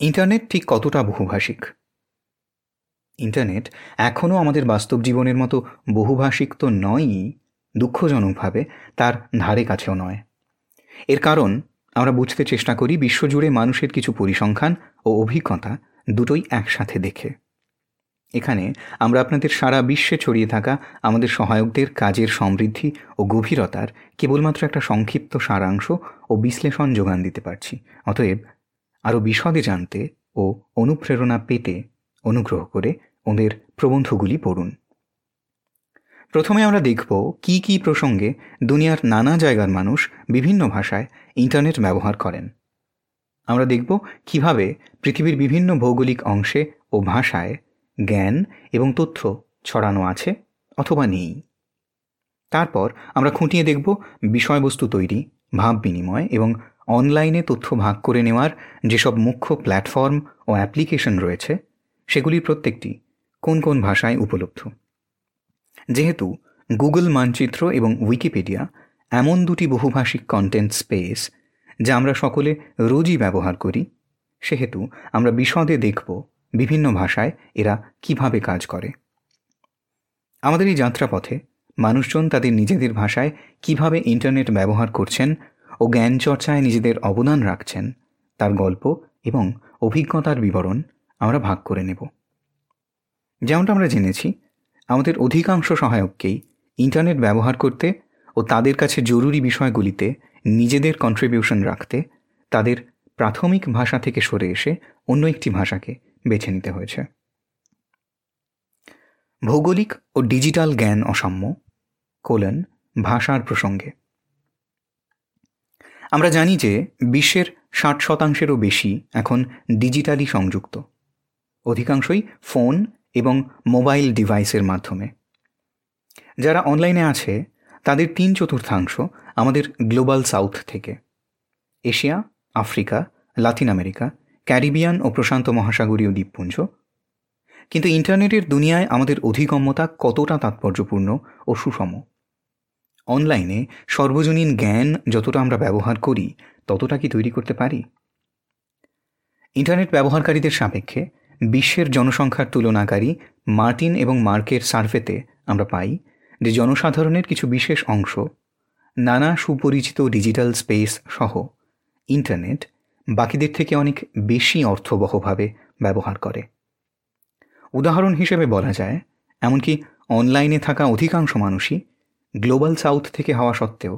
Internet ঠিক কতটা বহুভাষিক? Internet এখনও আমাদের বাস্তব জীবনের মতো বহুভাষিক তো নয়ই, দুঃখজনকভাবে তার ধারে কাছেও নয়। এর কারণ, আমরা বুঝতে চেষ্টা করি বিশ্বজুড়ে মানুষের কিছু পরিসংখ্যান ও অভিজ্ঞতা দুটোই একসাথে দেখে। এখানে আমরা আপনাদের সারা বিশ্বে ছড়িয়ে থাকা আমাদের সহায়কদের কাজের সমৃদ্ধি ও গভীরতার কেবলমাত্র একটা সংক্ষিপ্ত সারাংশ ও বিশ্লেষণ যোগান দিতে পারছি। অতএব আরও বিশদে জানতে ও অনুপ্রেরণা পেতে অনুগ্রহ করে ওদের প্রবন্ধগুলি পড়ুন। প্রথমে আমরা দেখব কি কি প্রসঙ্গে দুনিয়ার নানা জায়গার মানুষ বিভিন্ন ভাষায় ইন্টারনেট ব্যবহার করেন। আমরা দেখব কীভাবে পৃথিবীর বিভিন্ন ভৌগোলিক অংশে ও ভাষায় জ্ঞান এবং তথ্য ছড়ানো আছে অথবা নেই। তারপর আমরা খুঁটিয়ে দেখব বিষয়বস্তু তৈরি, ভাব বিনিময় এবং অনলাইনে তথ্য ভাগ করে নেওয়ার যেসব মুখ্য প্ল্যাটফর্ম ও অ্যাপ্লিকেশন রয়েছে, সেগুলি প্রত্যেকটি কোন কোন ভাষায় উপলব্ধ? যেহেতু গুগল মানচিত্র এবং উইকিপিডিয়া এমন দুটি বহুভাষিক কন্টেন্ট স্পেস যা আমরা সকলে রোজই ব্যবহার করি, সেহেতু আমরা বিশদে দেখব বিভিন্ন ভাষায় এরা কীভাবে কাজ করে। আমাদের এই যাত্রাপথে মানুষজন তাদের নিজেদের ভাষায় কীভাবে ইন্টারনেট ব্যবহার করছেন ও জ্ঞান চর্চায় নিজেদের অবদান রাখছেন, তার গল্প এবং অভিজ্ঞতার বিবরণ আমরা ভাগ করে নেব। যেমনটা আমরা জেনেছি, আমাদের অধিকাংশ সহায়ককেই ইন্টারনেট ব্যবহার করতে ও তাদের কাছে জরুরি বিষয়গুলিতে নিজেদের কন্ট্রিবিউশন রাখতে তাদের প্রাথমিক ভাষা থেকে সরে এসে অন্য একটি ভাষাকে বেছে নিতে হয়েছে। ভৌগোলিক ও ডিজিটাল জ্ঞান অসাম্য, কোলন, ভাষার প্রসঙ্গে। আমরা জানি যে বিশ্বের ষাট শতাংশেরও বেশি এখন ডিজিটালি সংযুক্ত, অধিকাংশই ফোন এবং মোবাইল ডিভাইসের মাধ্যমে। যারা অনলাইনে আছে, তাদের তিন চতুর্থাংশ আমাদের গ্লোবাল সাউথ থেকে। Asia, Africa, Latin America, Caribbean ও প্রশান্ত মহাসাগরীয় দ্বীপপুঞ্জ। কিন্তু ইন্টারনেটের দুনিয়ায় আমাদের অধিগম্যতা কতটা তাৎপর্যপূর্ণ ও সুষম? অনলাইনে সর্বজনীন জ্ঞান যতটা আমরা ব্যবহার করি, ততটা কি তৈরি করতে পারি? ইন্টারনেট ব্যবহারকারীদের সাপেক্ষে বিশ্বের জনসংখ্যার তুলনাকারী মার্টিন এবং মার্কের সার্ভেতে আমরা পাই যে জনসাধারণের কিছু বিশেষ অংশ নানা সুপরিচিত ডিজিটাল স্পেস সহ ইন্টারনেট বাকিদের থেকে অনেক বেশি অর্থবহভাবে ব্যবহার করে। উদাহরণ হিসেবে বলা যায়, এমনকি অনলাইনে থাকা অধিকাংশ মানুষই গ্লোবাল সাউথ থেকে হওয়া সত্ত্বেও,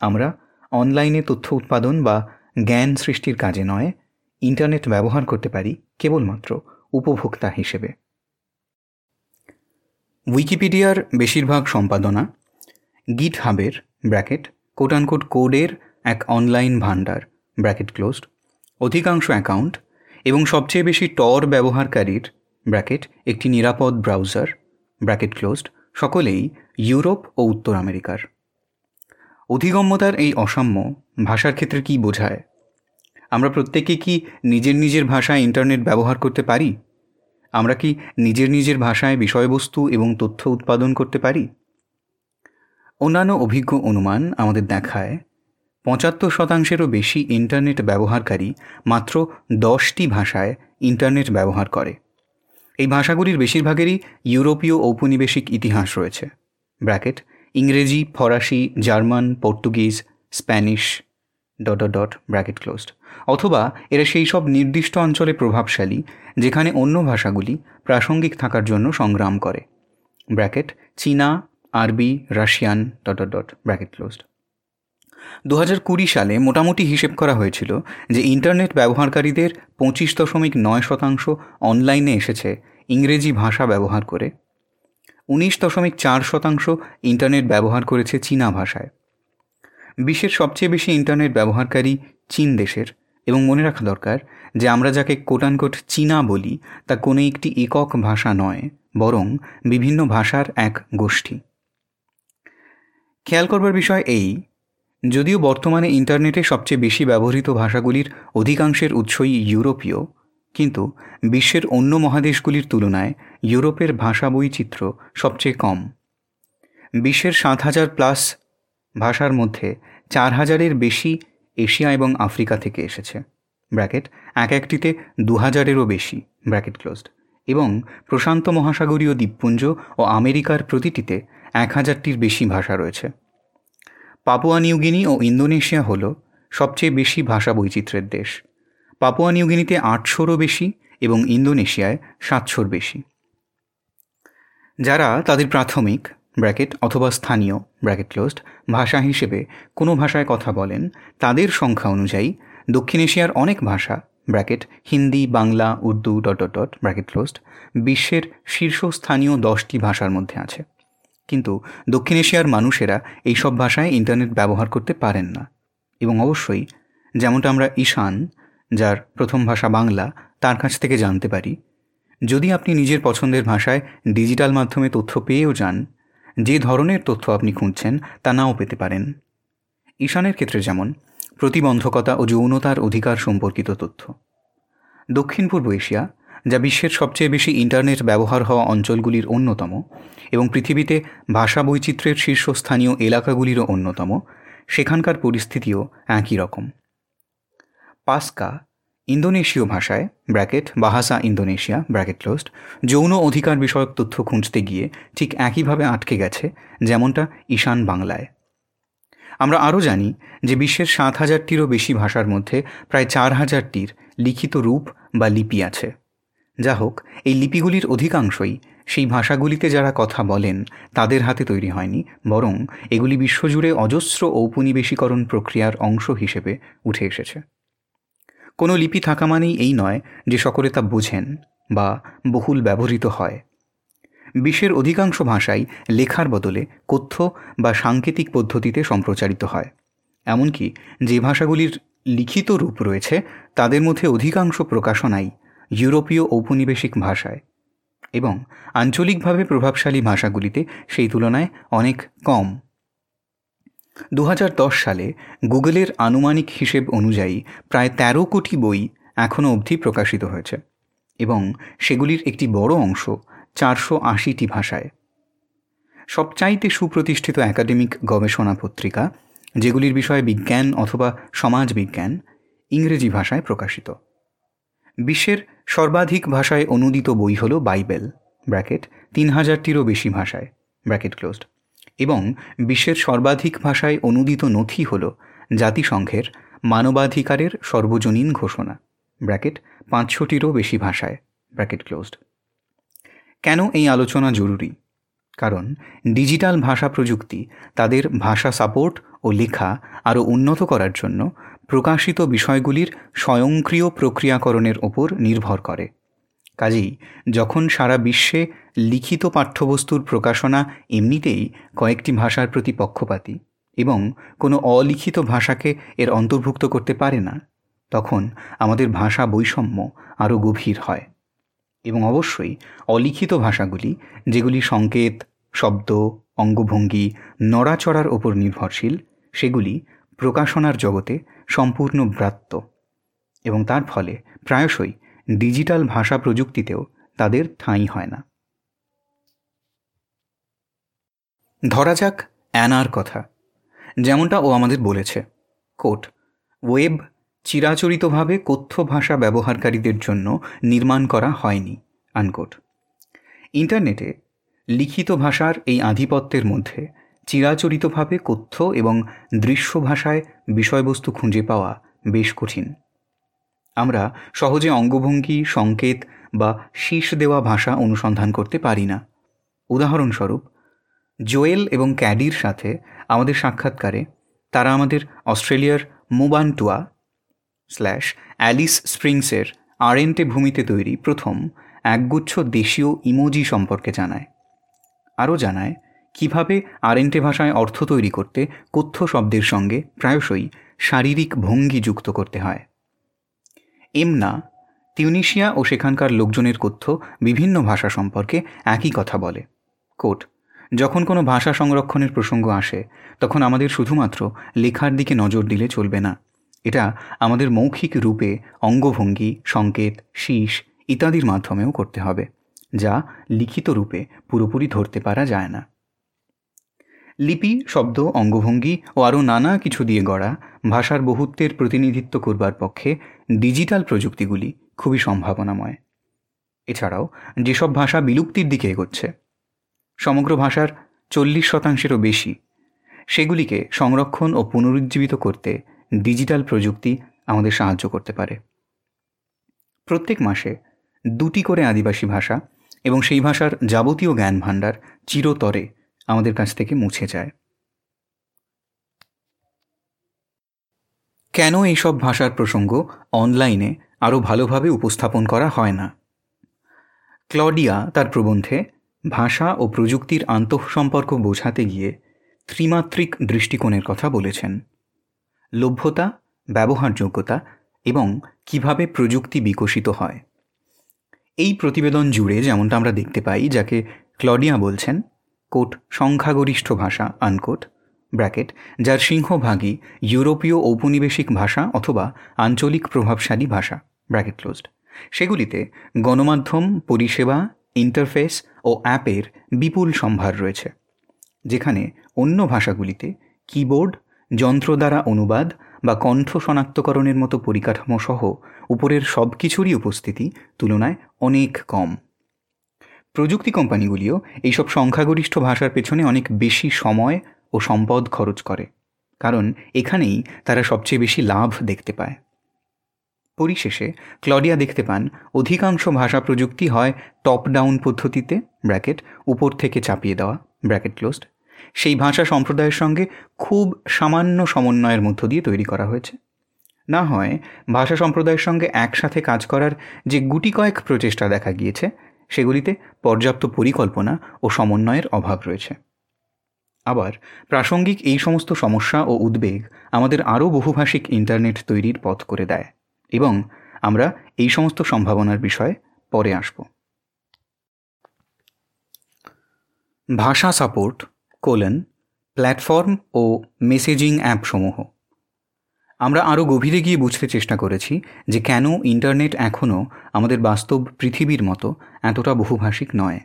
আমরা অনলাইনে তথ্য উৎপাদন বা জ্ঞান সৃষ্টির কাজে নয়, ইন্টারনেট ব্যবহার করতে পারি কেবলমাত্র উপভোক্তা হিসেবে। উইকিপিডিয়ার বেশিরভাগ সম্পাদনা গিট হাবের ব্র্যাকেট, কোটানকোট কোডের এক অনলাইন ভাণ্ডার, ব্র্যাকেট ক্লোজড, অধিকাংশ অ্যাকাউন্ট এবং সবচেয়ে বেশি টর ব্যবহারকারীর ব্র্যাকেট একটি নিরাপদ ব্রাউজার, ব্র্যাকেট ক্লোজড, সকলেই ইউরোপ ও উত্তর আমেরিকার। অধিগম্যতার এই অসাম্য ভাষার ক্ষেত্রে কি বোঝায়? আমরা প্রত্যেকে কি নিজের নিজের ভাষায় ইন্টারনেট ব্যবহার করতে পারি? আমরা কি নিজের নিজের ভাষায় বিষয়বস্তু এবং তথ্য উৎপাদন করতে পারি? অন্যান্য অভিজ্ঞ অনুমান আমাদের দেখায়, পঁচাত্তর শতাংশেরও বেশি ইন্টারনেট ব্যবহারকারী মাত্র দশটি ভাষায় ইন্টারনেট ব্যবহার করে। এই ভাষাগুলির বেশিরভাগেরই ইউরোপীয় ঔপনিবেশিক ইতিহাস রয়েছে। ব্র্যাকেট, ইংরেজি, ফরাসি, German, Portuguese, Spanish, dot dot bracket closed. অথবা এরা সেই সব নির্দিষ্ট অঞ্চলে প্রভাবশালী, যেখানে অন্য ভাষাগুলি প্রাসঙ্গিক থাকার জন্য সংগ্রাম করে। ব্র্যাকেট, চীনা, আরবি, Russian, dot dot bracket closed. দু হাজার কুড়ি সালে মোটামুটি হিসেব করা হয়েছিল যে ইন্টারনেট ব্যবহারকারীদের পঁচিশ দশমিক নয় শতাংশ অনলাইনে এসেছে ইংরেজি ভাষা ব্যবহার করে। উনিশ দশমিক চার শতাংশ ইন্টারনেট ব্যবহার করেছে চীনা ভাষায়। বিশ্বের সবচেয়ে বেশি ইন্টারনেট ব্যবহারকারী চীন দেশের। এবং মনে রাখা দরকার যে আমরা যাকে কোটানকোট চীনা বলি, তা কোনো একটি একক ভাষা নয়, বরং বিভিন্ন ভাষার এক গোষ্ঠী। খেয়াল করবার বিষয় এই, যদিও বর্তমানে ইন্টারনেটে সবচেয়ে বেশি ব্যবহৃত ভাষাগুলির অধিকাংশের উৎসই ইউরোপীয়, কিন্তু বিশ্বের অন্য মহাদেশগুলির তুলনায় ইউরোপের ভাষা বৈচিত্র্য সবচেয়ে কম। বিশ্বের সাত হাজার প্লাস ভাষার মধ্যে চার হাজারের বেশি এশিয়া এবং আফ্রিকা থেকে এসেছে। ব্র্যাকেট, এক একটিতে দু হাজারেরও বেশি, ব্র্যাকেট ক্লোজড। এবং প্রশান্ত মহাসাগরীয় দ্বীপপুঞ্জ ও আমেরিকার প্রতিটিতে এক হাজারটির বেশি ভাষা রয়েছে। পাপুয়া নিউগিনি ও ইন্দোনেশিয়া হল সবচেয়ে বেশি ভাষা বৈচিত্র্যের দেশ। পাপুয়া নিউগিনিতে আটশোরও বেশি এবং ইন্দোনেশিয়ায় সাতশোর বেশি। যারা তাদের প্রাথমিক, ব্র্যাকেট, অথবা স্থানীয়, ব্র্যাকেট ক্লোজড, ভাষা হিসেবে কোনো ভাষায় কথা বলেন, তাদের সংখ্যা অনুযায়ী দক্ষিণ এশিয়ার অনেক ভাষা, bracket, Hindi, Bangla, Urdu, dot dot dot, bracket closed, বিশ্বের শীর্ষস্থানীয় দশটি ভাষার মধ্যে আছে। কিন্তু দক্ষিণ এশিয়ার মানুষেরা এইসব ভাষায় ইন্টারনেট ব্যবহার করতে পারেন না। এবং অবশ্যই যেমনটা আমরা ঈশান, যার প্রথম ভাষা বাংলা, তার কাছ থেকে জানতে পারি যদি আপনি নিজের পছন্দের ভাষায় ডিজিটাল মাধ্যমে তথ্য পেয়েও যান, যে ধরনের তথ্য আপনি খুঁজছেন তা নাও পেতে পারেন। ঈশানের ক্ষেত্রে যেমন, প্রতিবন্ধকতা ও যৌনতার অধিকার সম্পর্কিত তথ্য। দক্ষিণ পূর্ব এশিয়া, যা বিশ্বের সবচেয়ে বেশি ইন্টারনেট ব্যবহার হওয়া অঞ্চলগুলির অন্যতম এবং পৃথিবীতে ভাষা বৈচিত্র্যের শীর্ষস্থানীয় এলাকাগুলিরও অন্যতম, সেখানকার পরিস্থিতিও একই রকম। পাস্কা ইন্দোনেশীয় ভাষায়, bracket, Bahasa Indonesia, bracket closed, যৌন অধিকার বিষয়ক তথ্য খুঁজতে গিয়ে ঠিক একইভাবে আটকে গেছে, যেমনটা ঈশান বাংলায়। আমরা আরও জানি যে বিশ্বের সাত হাজারটিরও বেশি ভাষার মধ্যে প্রায় চার হাজারটির লিখিত রূপ বা লিপি আছে। যা হোক, এই লিপিগুলির অধিকাংশই সেই ভাষাগুলিতে যারা কথা বলেন, তাদের হাতে তৈরি হয়নি, বরং এগুলি বিশ্বজুড়ে অজস্র ঔপনিবেশীকরণ প্রক্রিয়ার অংশ হিসেবে উঠে এসেছে। কোনো লিপি থাকা মানেই এই নয় যে সকলে তা বোঝেন বা বহুল ব্যবহৃত হয়। বিশ্বের অধিকাংশ ভাষাই লেখার বদলে কথ্য বা সাংকেতিক পদ্ধতিতে সম্প্রচারিত হয়। এমনকি যে ভাষাগুলির লিখিত রূপ রয়েছে, তাদের মধ্যে অধিকাংশ প্রকাশনাই ইউরোপীয় ঔপনিবেশিক ভাষায়। এবং আঞ্চলিকভাবে প্রভাবশালী ভাষাগুলিতে সেই তুলনায় অনেক কম। দু হাজার দশ সালে গুগলের আনুমানিক হিসেব অনুযায়ী প্রায় ১৩ কোটি বই এখনও অবধি প্রকাশিত হয়েছে এবং সেগুলির একটি বড় অংশ চারশো আশিটি ভাষায়। সবচাইতে সুপ্রতিষ্ঠিত একাডেমিক গবেষণা পত্রিকা, যেগুলির বিষয়ে বিজ্ঞান অথবা সমাজবিজ্ঞান ইংরেজি ভাষায় প্রকাশিত। বিশ্বের সর্বাধিক ভাষায় অনুদিত বই হল বাইবেল, ব্র্যাকেট, তিন হাজারটিরও বেশি ভাষায়, ব্র্যাকেট ক্লোজড। এবং বিশ্বের সর্বাধিক ভাষায় অনুদিত নথি হল জাতিসংঘের মানবাধিকারের সর্বজনীন ঘোষণা, ব্র্যাকেট, পাঁচশোটিরও বেশি ভাষায়, ব্র্যাকেট ক্লোজড। কেন এই আলোচনা জরুরি? কারণ ডিজিটাল ভাষা প্রযুক্তি তাদের ভাষা সাপোর্ট ও লেখা আরও উন্নত করার জন্য প্রকাশিত বিষয়গুলির স্বয়ংক্রিয় প্রক্রিয়াকরণের ওপর নির্ভর করে। কাজেই যখন সারা বিশ্বে লিখিত পাঠ্যবস্তুর প্রকাশনা এমনিতেই কয়েকটি ভাষার প্রতি পক্ষপাতী এবং কোনো অলিখিত ভাষাকে এর অন্তর্ভুক্ত করতে পারে না। তখন আমাদের ভাষা বৈষম্য আরও গভীর হয় এবং অবশ্যই অলিখিত ভাষাগুলি, যেগুলি সংকেত, শব্দ, অঙ্গভঙ্গি, নড়াচড়ার ওপর নির্ভরশীল, সেগুলি প্রকাশনার জগতে সম্পূর্ণ ব্রাত্য এবং তার ফলে প্রায়শই ডিজিটাল ভাষা প্রযুক্তিতেও তাদের ঠাঁই হয় না। ধরা যাক অ্যানার কথা। যেমনটা ও আমাদের বলেছে। কোট, ওয়েব চিরাচরিতভাবে কথ্য ভাষা ব্যবহারকারীদের জন্য নির্মাণ করা হয়নি, আনকোট। ইন্টারনেটে লিখিত ভাষার এই আধিপত্যের মধ্যে চিরাচরিতভাবে কথ্য এবং দৃশ্য ভাষায় বিষয়বস্তু খুঁজে পাওয়া বেশ কঠিন। আমরা সহজে অঙ্গভঙ্গি, সংকেত বা শীষ দেওয়া ভাষা অনুসন্ধান করতে পারি না। উদাহরণস্বরূপ জোয়েল এবং ক্যাডির সাথে আমাদের সাক্ষাৎকারে তারা আমাদের অস্ট্রেলিয়ার মোবান্টুয়া স্ল্যাশ অ্যালিস স্প্রিংসের আরেন্টে ভূমিতে তৈরি প্রথম একগুচ্ছ দেশীয় ইমোজি সম্পর্কে জানায়। আরও জানায়, কীভাবে আরেন্টে ভাষায় অর্থ তৈরি করতে কথ্য শব্দের সঙ্গে প্রায়শই শারীরিক ভঙ্গি যুক্ত করতে হয়। এমনা, তিউনিশিয়া ও সেখানকার লোকজনের কথ্য বিভিন্ন ভাষা সম্পর্কে একই কথা বলে। কোট যখন কোনো ভাষা সংরক্ষণের প্রসঙ্গ আসে, তখন আমাদের শুধুমাত্র লেখার দিকে নজর দিলে চলবে না। এটা আমাদের মৌখিক রূপে অঙ্গভঙ্গি, সংকেত, শীষ ইত্যাদির মাধ্যমেও করতে হবে, যা লিখিত রূপে পুরোপুরি ধরতে পারা যায় না। লিপি, শব্দ, অঙ্গভঙ্গি ও আরও নানা কিছু দিয়ে গড়া ভাষার বহুত্বের প্রতিনিধিত্ব করবার পক্ষে ডিজিটাল প্রযুক্তিগুলি খুবই সম্ভাবনাময়। এছাড়াও যেসব ভাষা বিলুপ্তির দিকে এগোচ্ছে সমগ্র ভাষার চল্লিশ শতাংশেরও বেশি। সেগুলিকে সংরক্ষণ ও পুনরুজ্জীবিত করতে ডিজিটাল প্রযুক্তি আমাদের সাহায্য করতে পারে। প্রত্যেক মাসে দুটি করে আদিবাসী ভাষা এবং সেই ভাষার যাবতীয় জ্ঞান ভাণ্ডার চিরতরে আমাদের কাছ থেকে মুছে যায়। কেন এইসব ভাষার প্রসঙ্গ অনলাইনে আরও ভালোভাবে উপস্থাপন করা হয় না? ক্লডিয়া তার প্রবন্ধে ভাষা ও প্রযুক্তির আন্তঃসম্পর্ক বোঝাতে গিয়ে ত্রিমাত্রিক দৃষ্টিকোণের কথা বলেছেন। লভ্যতা, ব্যবহারযোগ্যতা এবং কীভাবে প্রযুক্তি বিকশিত হয়। এই প্রতিবেদন জুড়ে যেমনটা আমরা দেখতে পাই, যাকে ক্লডিয়া বলছেন, কোট, সংখ্যাগরিষ্ঠ ভাষা, আনকোট, ব্র্যাকেট, যার সিংহভাগই ইউরোপীয় ঔপনিবেশিক ভাষা অথবা আঞ্চলিক প্রভাবশালী ভাষা, ব্র্যাকেট ক্লোজড। সেগুলিতে গণমাধ্যম, পরিষেবা ইন্টারফেস ও অ্যাপের বিপুল সম্ভার রয়েছে, যেখানে অন্য ভাষাগুলিতে কিবোর্ড যন্ত্র দ্বারা অনুবাদ বা কণ্ঠ শনাক্তকরণের মতো পরিকাঠামো সহ উপরের সব কিছুরই উপস্থিতি তুলনায় অনেক কম। প্রযুক্তি কোম্পানিগুলিও এইসব সংখ্যাগরিষ্ঠ ভাষার পেছনে অনেক বেশি সময় ও সম্পদ খরচ করে, কারণ এখানেই তারা সবচেয়ে বেশি লাভ দেখতে পায়। পরিশেষে ক্লডিয়া দেখতে পান, অধিকাংশ ভাষা প্রযুক্তি হয় টপ ডাউন পদ্ধতিতে, ব্র্যাকেট, উপর থেকে চাপিয়ে দেওয়া, ব্র্যাকেট ক্লোজড সেই ভাষা সম্প্রদায়ের সঙ্গে খুব সামান্য সমন্বয়ের মধ্য দিয়ে তৈরি করা হয়েছে। না হয় ভাষা সম্প্রদায়ের সঙ্গে একসাথে কাজ করার যে গুটি কয়েক প্রচেষ্টা দেখা গিয়েছে, সেগুলিতে পর্যাপ্ত পরিকল্পনা ও সমন্বয়ের অভাব রয়েছে। আবার প্রাসঙ্গিক এই সমস্ত সমস্যা ও উদ্বেগ আমাদের আরও বহুভাষিক ইন্টারনেট তৈরির পথ করে দেয়। এবং আমরা এই সমস্ত সম্ভাবনার বিষয়ে পরে আসব। ভাষা সাপোর্ট, কোলেন, প্ল্যাটফর্ম ও মেসেজিং অ্যাপসমূহ আমরা আরও গভীরে গিয়ে বুঝতে চেষ্টা করেছি যে কেন ইন্টারনেট এখনও আমাদের বাস্তব পৃথিবীর মতো এতটা বহুভাষিক নয়।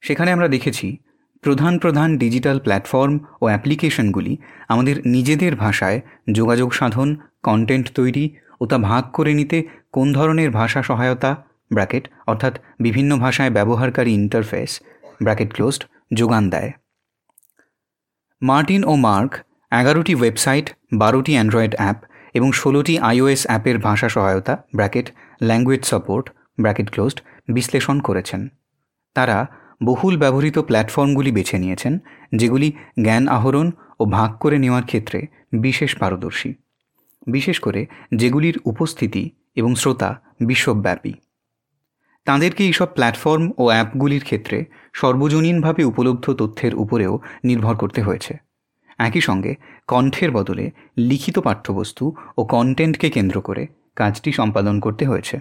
সেখানে আমরা দেখেছি, প্রধান প্রধান ডিজিটাল প্ল্যাটফর্ম ও অ্যাপ্লিকেশনগুলি আমাদের নিজেদের ভাষায় যোগাযোগ সাধন, কন্টেন্ট তৈরি ও তা ভাগ করে নিতে কোন ধরনের ভাষা সহায়তা, ব্র্যাকেট, অর্থাৎ বিভিন্ন ভাষায় ব্যবহারকারী ইন্টারফেস ব্র্যাকেট ক্লোজড যোগান দেয়। মার্টিন ও মার্ক এগারোটি ওয়েবসাইট বারোটি অ্যান্ড্রয়েড অ্যাপ এবং ষোলোটি আইওএস অ্যাপের ভাষা সহায়তা, bracket language support bracket closed বিশ্লেষণ করেছেন। তারা বহুল ব্যবহৃত প্ল্যাটফর্মগুলি বেছে নিয়েছেন, যেগুলি জ্ঞান আহরণ ও ভাগ করে নেওয়ার ক্ষেত্রে বিশেষ পারদর্শী। বিশেষ করে যেগুলির উপস্থিতি এবং শ্রোতা বিশ্বব্যাপী। তাঁদেরকে এইসব প্ল্যাটফর্ম ও অ্যাপগুলির ক্ষেত্রে সর্বজনীনভাবে উপলব্ধ তথ্যের উপরেও নির্ভর করতে হয়েছে। একই সঙ্গে কণ্ঠের বদলে লিখিত পাঠ্যবস্তু ও কন্টেন্টকে কেন্দ্র করে কাজটি সম্পাদন করতে হয়েছে।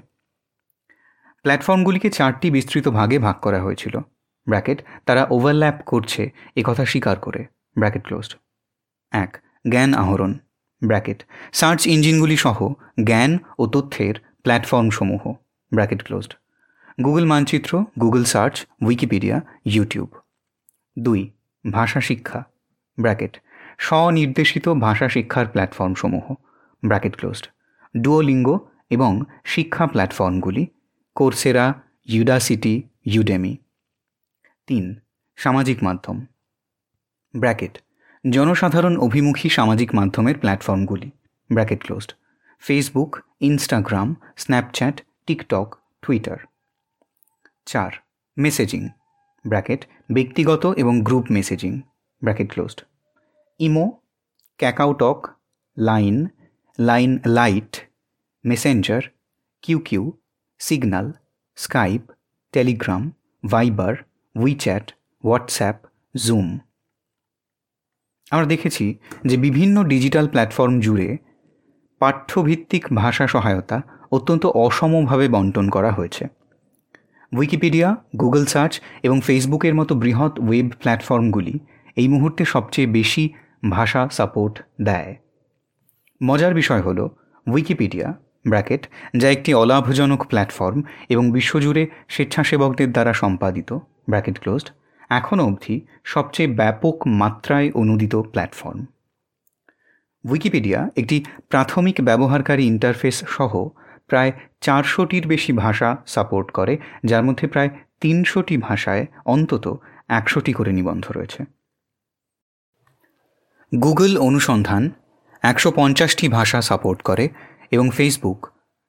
প্ল্যাটফর্মগুলিকে চারটি বিস্তৃত ভাগে ভাগ করা হয়েছিল। ব্র্যাকেট, তারা ওভারল্যাপ করছে একথা স্বীকার করে। Bracket closed. এক, জ্ঞান আহরণ। ব্র্যাকেট। সার্চ ইঞ্জিনগুলি সহ জ্ঞান ও তথ্যের প্ল্যাটফর্মসমূহ। Bracket closed. গুগল মানচিত্র, গুগল সার্চ, উইকিপিডিয়া, ইউটিউব। দুই, ভাষা শিক্ষা। ব্র্যাকেট। স্বনির্দেশিত ভাষা শিক্ষার প্ল্যাটফর্মসমূহ। Bracket closed. ডুয়োলিঙ্গো এবং শিক্ষা প্ল্যাটফর্মগুলি। Coursera, Udacity, Udemy. তিন, সামাজিক মাধ্যম। ব্র্যাকেট। জনসাধারণ অভিমুখী সামাজিক মাধ্যমের প্ল্যাটফর্মগুলি, bracket closed Facebook Instagram Snapchat TikTok Twitter চার মেসেজিং ব্র্যাকেট, ব্যক্তিগত এবং group messaging bracket closed. Imo KakaoTalk Line Line Lite Messenger Q Q Signal Skype Telegram Viber WeChat WhatsApp Zoom আমরা দেখেছি যে বিভিন্ন ডিজিটাল প্ল্যাটফর্ম জুড়ে পাঠ্যভিত্তিক ভাষা সহায়তা অত্যন্ত অসমভাবে বন্টন করা হয়েছে। উইকিপিডিয়া, গুগল সার্চ এবং ফেসবুকের মতো বৃহৎ ওয়েব প্ল্যাটফর্মগুলি এই মুহূর্তে সবচেয়ে বেশি ভাষা সাপোর্ট দেয়। মজার বিষয় হল উইকিপিডিয়া, ব্র্যাকেট, যা একটি অলাভজনক প্ল্যাটফর্ম এবং বিশ্বজুড়ে স্বেচ্ছাসেবকদের দ্বারা সম্পাদিত, ব্র্যাকেট ক্লোজড এখনও অবধি সবচেয়ে ব্যাপক মাত্রায় অনুদিত প্ল্যাটফর্ম। উইকিপিডিয়া একটি প্রাথমিক ব্যবহারকারী ইন্টারফেস সহ প্রায় চারশোটির বেশি ভাষা সাপোর্ট করে, যার মধ্যে প্রায় তিনশোটি ভাষায় অন্তত একশোটি করে নিবন্ধ রয়েছে। গুগল অনুসন্ধান একশো পঞ্চাশটি ভাষা সাপোর্ট করে এবং ফেসবুক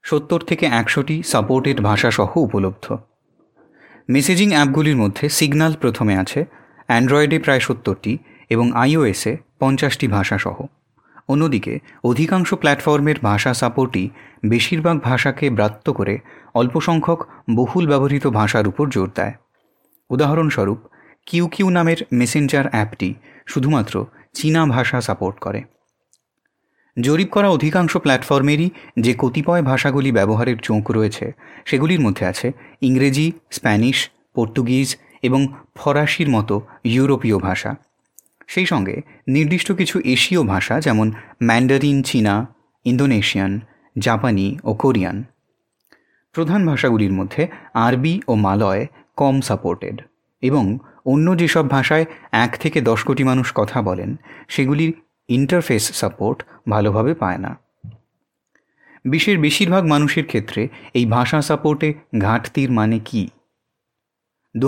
সত্তর থেকে একশোটি সাপোর্টেড ভাষাসহ উপলব্ধ। মেসেজিং অ্যাপগুলির মধ্যে সিগনাল প্রথমে আছে, অ্যান্ড্রয়েডে প্রায় সত্তরটি এবং আইওএসে পঞ্চাশটি ভাষাসহ। অন্যদিকে, অধিকাংশ প্ল্যাটফর্মের ভাষা সাপোর্টই বেশিরভাগ ভাষাকে ব্রাত্য করে অল্প সংখ্যক বহুল ব্যবহৃত ভাষার উপর জোর দেয়। উদাহরণস্বরূপ কিউ কিউ নামের মেসেঞ্জার অ্যাপটি শুধুমাত্র চীনা ভাষা সাপোর্ট করে। জরিপ করা অধিকাংশ প্ল্যাটফর্মেরই যে কতিপয় ভাষাগুলি ব্যবহারের চোখ রয়েছে, সেগুলির মধ্যে আছে ইংরেজি, স্প্যানিশ, পর্তুগিজ এবং ফরাসির মতো ইউরোপীয় ভাষা। সেই সঙ্গে নির্দিষ্ট কিছু এশীয় ভাষা যেমন ম্যান্ডারিন, চীনা, ইন্দোনেশিয়ান, জাপানি ও কোরিয়ান। প্রধান ভাষাগুলির মধ্যে আরবি ও মালয় কম সাপোর্টেড এবং অন্য যেসব ভাষায় এক থেকে দশ কোটি মানুষ কথা বলেন, সেগুলির ইন্টারফেস সাপোর্ট ভালোভাবে পায় না। বিশ্বের বেশিরভাগ মানুষের ক্ষেত্রে এই ভাষা সাপোর্টে ঘাটতির মানে কী? দু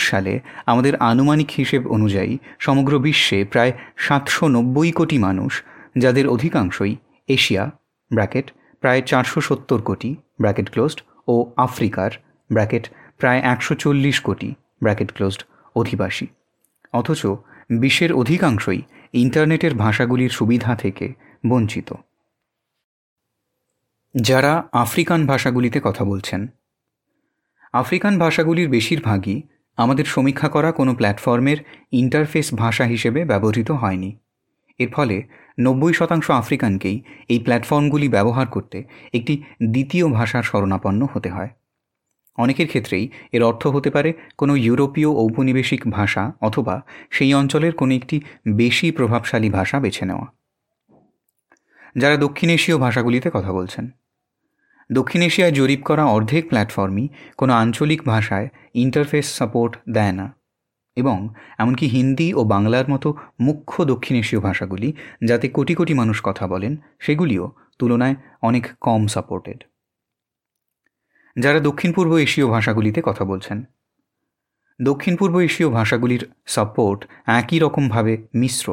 সালে আমাদের আনুমানিক হিসেব অনুযায়ী সমগ্র বিশ্বে প্রায় সাতশো নব্বই কোটি মানুষ, যাদের অধিকাংশই এশিয়া, ব্র্যাকেট, প্রায় চারশো সত্তর কোটি, ব্র্যাকেট ক্লোজড, ও আফ্রিকার, ব্র্যাকেট, প্রায় একশো চল্লিশ কোটি, ব্র্যাকেট ক্লোজড অধিবাসী। অথচ বিশ্বের অধিকাংশই ইন্টারনেটের ভাষাগুলির সুবিধা থেকে বঞ্চিত। যারা আফ্রিকান ভাষাগুলিতে কথা বলছেন, আফ্রিকান ভাষাগুলির বেশিরভাগই আমাদের সমীক্ষা করা কোনো প্ল্যাটফর্মের ইন্টারফেস ভাষা হিসেবে ব্যবহৃত হয়নি। এর ফলে নব্বই শতাংশ আফ্রিকানকেই এই প্ল্যাটফর্মগুলি ব্যবহার করতে একটি দ্বিতীয় ভাষার শরণাপন্ন হতে হয়। অনেকের ক্ষেত্রেই এর অর্থ হতে পারে কোনো ইউরোপীয় ঔপনিবেশিক ভাষা অথবা সেই অঞ্চলের কোনো একটি বেশি প্রভাবশালী ভাষা বেছে নেওয়া। যারা দক্ষিণ এশীয় ভাষাগুলিতে কথা বলছেন। দক্ষিণ এশিয়ায় জরিপ করা অর্ধেক প্ল্যাটফর্মই কোনো আঞ্চলিক ভাষায় ইন্টারফেস সাপোর্ট দেয় না এবং এমনকি হিন্দি ও বাংলার মতো মুখ্য দক্ষিণ এশীয় ভাষাগুলি যাতে কোটি কোটি মানুষ কথা বলেন, সেগুলিও তুলনায় অনেক কম সাপোর্টেড যারা দক্ষিণ পূর্ব এশীয় ভাষাগুলিতে কথা বলছেন। দক্ষিণ পূর্ব এশীয় ভাষাগুলির সাপোর্ট একই রকমভাবে মিশ্র,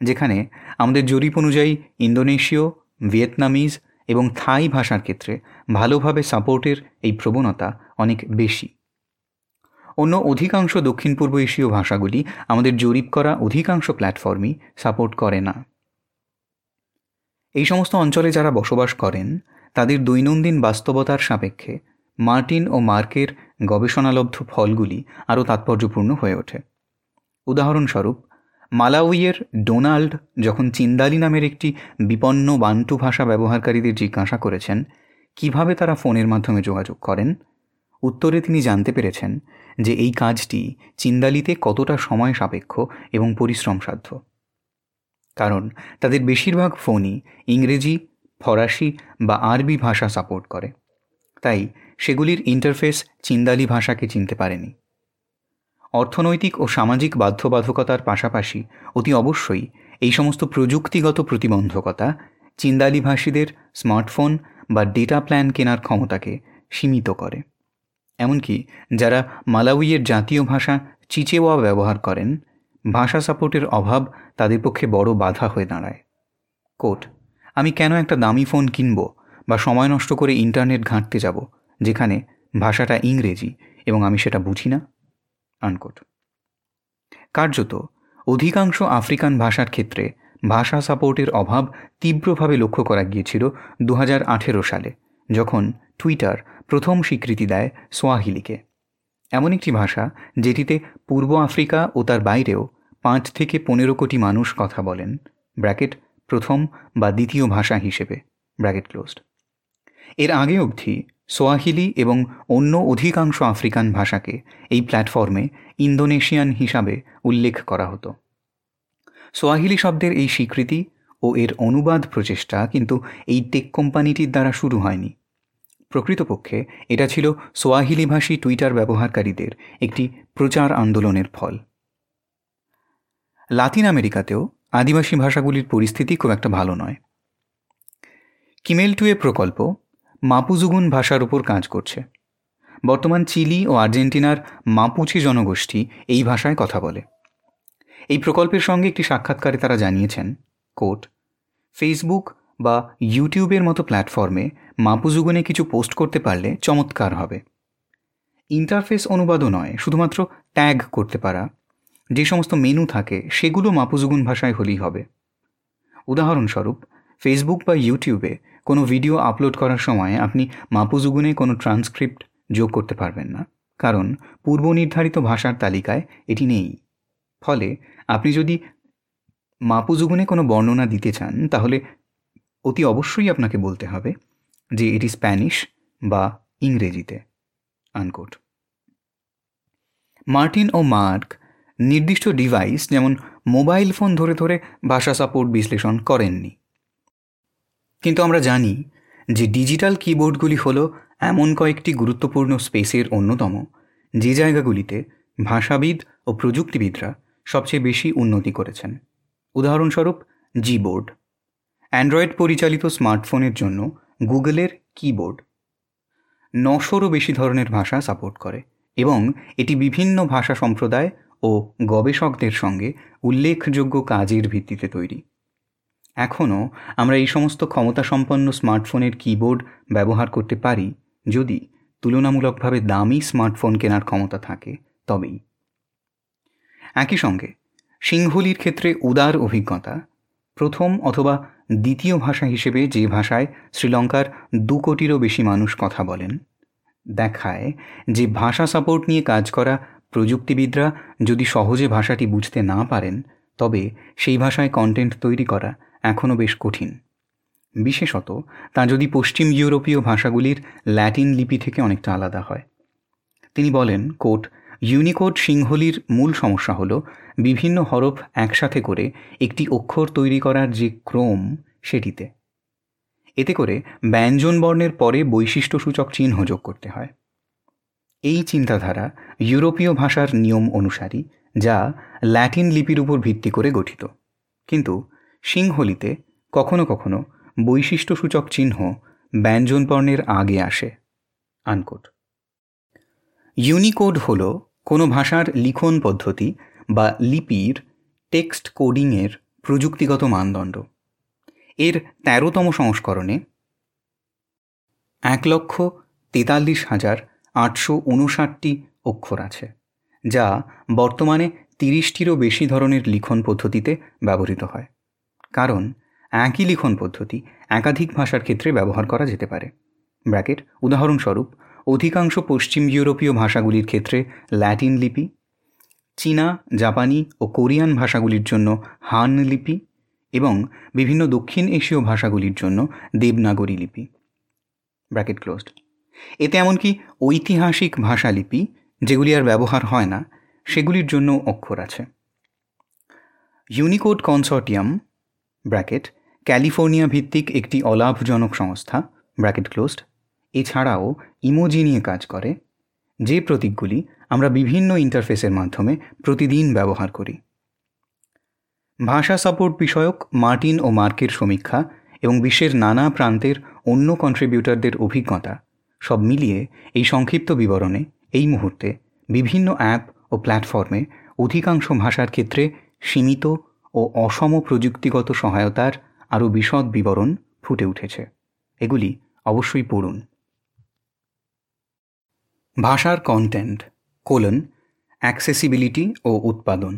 যেখানে আমাদের জরিপ অনুযায়ী ইন্দোনেশীয়, ভিয়েতনামিজ এবং থাই ভাষার ক্ষেত্রে ভালোভাবে সাপোর্টের এই প্রবণতা অনেক বেশি। অন্য অধিকাংশ দক্ষিণ পূর্ব এশীয় ভাষাগুলি আমাদের জরিপ করা অধিকাংশ প্ল্যাটফর্মই সাপোর্ট করে না। এই সমস্ত অঞ্চলে যারা বসবাস করেন তাদের দৈনন্দিন বাস্তবতার সাপেক্ষে মার্টিন ও মার্কের গবেষণালব্ধ ফলগুলি আরও তাৎপর্যপূর্ণ হয়ে ওঠে। উদাহরণস্বরূপ, মালাউইয়ের ডোনাল্ড যখন চিন্দালি নামের একটি বিপন্ন বান্টু ভাষা ব্যবহারকারীদের জিজ্ঞাসা করেছেন, কীভাবে তারা ফোনের মাধ্যমে যোগাযোগ করেন? উত্তরে তিনি জানতে পেরেছেন যে এই কাজটি চিন্দালিতে কতটা সময় সাপেক্ষ এবং পরিশ্রমসাধ্য। কারণ তাদের বেশিরভাগ ফোনই ইংরেজি ফরাসি বা আরবি ভাষা সাপোর্ট করে। তাই সেগুলির ইন্টারফেস চিন্দালি ভাষাকে চিনতে পারেনি। অর্থনৈতিক ও সামাজিক বাধ্যবাধকতার পাশাপাশি অতি অবশ্যই এই সমস্ত প্রযুক্তিগত প্রতিবন্ধকতা চিন্দালি ভাষীদের স্মার্টফোন বা ডেটা প্ল্যান কেনার ক্ষমতাকে সীমিত করে। এমনকি যারা মালাউইয়ের জাতীয় ভাষা চিচেওয়া ব্যবহার করেন, ভাষা সাপোর্টের অভাব তাদের পক্ষে বড় বাধা হয়ে দাঁড়ায়। কোট আমি কেন একটা দামি ফোন কিনব বা সময় নষ্ট করে ইন্টারনেট ঘাঁটতে যাব, যেখানে ভাষাটা ইংরেজি এবং আমি সেটা বুঝি না? আনকোট। কার্যত, অধিকাংশ আফ্রিকান ভাষার ক্ষেত্রে ভাষা সাপোর্টের অভাব তীব্রভাবে লক্ষ্য করা গিয়েছিল দু হাজার আঠেরো সালে, যখন টুইটার প্রথম স্বীকৃতি দেয় সোয়াহিলিকে। এমন একটি ভাষা যেটিতে পূর্ব আফ্রিকা ও তার বাইরেও পাঁচ থেকে পনেরো কোটি মানুষ কথা বলেন, ব্র্যাকেট প্রথম বা দ্বিতীয় ভাষা হিসেবে, ব্র্যাকেট ক্লোজড। এর আগে অবধি সোয়াহিলি এবং অন্য অধিকাংশ আফ্রিকান ভাষাকে এই প্ল্যাটফর্মে ইন্দোনেশিয়ান হিসাবে উল্লেখ করা হতো। সোয়াহিলি শব্দের এই স্বীকৃতি ও এর অনুবাদ প্রচেষ্টা কিন্তু এই টেক কোম্পানিটির দ্বারা শুরু হয়নি। প্রকৃতপক্ষে এটা ছিল সোয়াহিলিভাষী টুইটার ব্যবহারকারীদের একটি প্রচার আন্দোলনের ফল। লাতিন আমেরিকাতেও আদিবাসী ভাষাগুলির পরিস্থিতি খুব একটা ভালো নয়। কিমেলটুয়ে প্রকল্প মাপুজুগুন ভাষার উপর কাজ করছে। বর্তমান চিলি ও আর্জেন্টিনার মাপুচি জনগোষ্ঠী এই ভাষায় কথা বলে। এই প্রকল্পের সঙ্গে একটি সাক্ষাৎকারে তারা জানিয়েছেন, কোট, ফেসবুক বা ইউটিউবের মতো প্ল্যাটফর্মে মাপুজুগুনে কিছু পোস্ট করতে পারলে চমৎকার হবে। ইন্টারফেস অনুবাদও নয়, শুধুমাত্র ট্যাগ করতে পারা যে সমস্ত মেনু থাকে, সেগুলো মাপুজুগুন ভাষায় হলেই হবে। উদাহরণস্বরূপ ফেসবুক বা ইউটিউবে কোনো ভিডিও আপলোড করার সময় আপনি মাপুজুগুনে কোনো ট্রান্সক্রিপ্ট যোগ করতে পারবেন না, কারণ পূর্ব নির্ধারিত ভাষার তালিকায় এটি নেই। ফলে আপনি যদি মাপুজুগুনে কোনো বর্ণনা দিতে চান, তাহলে অতি অবশ্যই আপনাকে বলতে হবে যে এটি স্প্যানিশ বা ইংরেজিতে। আনকোট। মার্টিন ও মার্ক নির্দিষ্ট ডিভাইস যেমন মোবাইল ফোন ধরে ধরে ভাষা সাপোর্ট বিশ্লেষণ করেননি। কিন্তু আমরা জানি যে ডিজিটাল কিবোর্ডগুলি হলো এমন কয়েকটি গুরুত্বপূর্ণ স্পেসের অন্যতম, যে জায়গাগুলিতে ভাষাবিদ ও প্রযুক্তিবিদরা সবচেয়ে বেশি উন্নতি করেছেন। উদাহরণস্বরূপ জিবোর্ড অ্যান্ড্রয়েড পরিচালিত স্মার্টফোনের জন্য গুগলের কিবোর্ড নশোরও বেশি ধরনের ভাষা সাপোর্ট করে এবং এটি বিভিন্ন ভাষা সম্প্রদায় ও গবেষকদের সঙ্গে উল্লেখযোগ্য কাজের ভিত্তিতে তৈরি। এখনও আমরা এই সমস্ত ক্ষমতাসম্পন্ন স্মার্টফোনের কিবোর্ড ব্যবহার করতে পারি যদি তুলনামূলকভাবে দামি স্মার্টফোন কেনার ক্ষমতা থাকে তবেই। একই সঙ্গে সিংহলির ক্ষেত্রে উদার অভিজ্ঞতা, প্রথম অথবা দ্বিতীয় ভাষা হিসেবে যে ভাষায় শ্রীলঙ্কার দু কোটিরও বেশি মানুষ কথা বলেন, দেখায় যে ভাষা সাপোর্ট নিয়ে কাজ করা প্রযুক্তিবিদরা যদি সহজে ভাষাটি বুঝতে না পারেন, তবে সেই ভাষায় কন্টেন্ট তৈরি করা এখনও বেশ কঠিন। বিশেষত তা যদি পশ্চিম ইউরোপীয় ভাষাগুলির ল্যাটিন লিপি থেকে অনেকটা আলাদা হয়। তিনি বলেন কোট ইউনিকোড সিংহলির মূল সমস্যা হল বিভিন্ন হরফ একসাথে করে একটি অক্ষর তৈরি করার যে ক্রম সেটিতে। এতে করে ব্যঞ্জন বর্ণের পরে বৈশিষ্ট্যসূচক চিহ্ন যোগ করতে হয়। এই চিন্তাধারা ইউরোপীয় ভাষার নিয়ম অনুসারী, যা ল্যাটিন লিপির উপর ভিত্তি করে গঠিত। কিন্তু সিংহলিতে কখনো কখনো বৈশিষ্ট্যসূচক চিহ্ন ব্যঞ্জনবর্ণের আগে আসে। আনকোট। ইউনিকোড হল কোনো ভাষার লিখন পদ্ধতি বা লিপির টেক্সট কোডিংয়ের প্রযুক্তিগত মানদণ্ড। এর তেরোতম সংস্করণে এক লক্ষ তেতাল্লিশ হাজার আটশো উনষাটটি অক্ষর আছে, যা বর্তমানে তিরিশটিরও বেশি ধরনের লিখন পদ্ধতিতে ব্যবহৃত হয়। কারণ, একই লিখন পদ্ধতি একাধিক ভাষার ক্ষেত্রে ব্যবহার করা যেতে পারে। ব্র্যাকেট, উদাহরণস্বরূপ, অধিকাংশ পশ্চিম ইউরোপীয় ভাষাগুলির ক্ষেত্রে ল্যাটিন লিপি, চীনা, জাপানি ও কোরিয়ান ভাষাগুলির জন্য হান লিপি এবং বিভিন্ন দক্ষিণ এশীয় ভাষাগুলির জন্য দেবনাগরী লিপি। Bracket closed. এতে এমনকি ঐতিহাসিক ভাষালিপি, যেগুলি আর ব্যবহার হয় না, সেগুলির জন্য অক্ষর আছে। ইউনিকোড কনসর্টিয়াম, ব্র্যাকেট, ক্যালিফোর্নিয়া ভিত্তিক একটি অলাভজনক সংস্থা, ব্র্যাকেট ক্লোজড, এছাড়াও ইমোজি নিয়ে কাজ করে, যে প্রতীকগুলি আমরা বিভিন্ন ইন্টারফেসের মাধ্যমে প্রতিদিন ব্যবহার করি। ভাষা সাপোর্ট বিষয়ক, মার্টিন ও মার্কের সমীক্ষা এবং বিশ্বের নানা প্রান্তের অন্য কন্ট্রিবিউটারদের অভিজ্ঞতা সব মিলিয়ে এই সংক্ষিপ্ত বিবরণে এই মুহূর্তে বিভিন্ন অ্যাপ ও প্ল্যাটফর্মে অধিকাংশ ভাষার ক্ষেত্রে সীমিত ও অসম প্রযুক্তিগত সহায়তার আরও বিশদ বিবরণ ফুটে উঠেছে। এগুলি অবশ্যই পড়ুন। ভাষার কন্টেন্ট কোলন অ্যাক্সেসিবিলিটি ও উৎপাদন।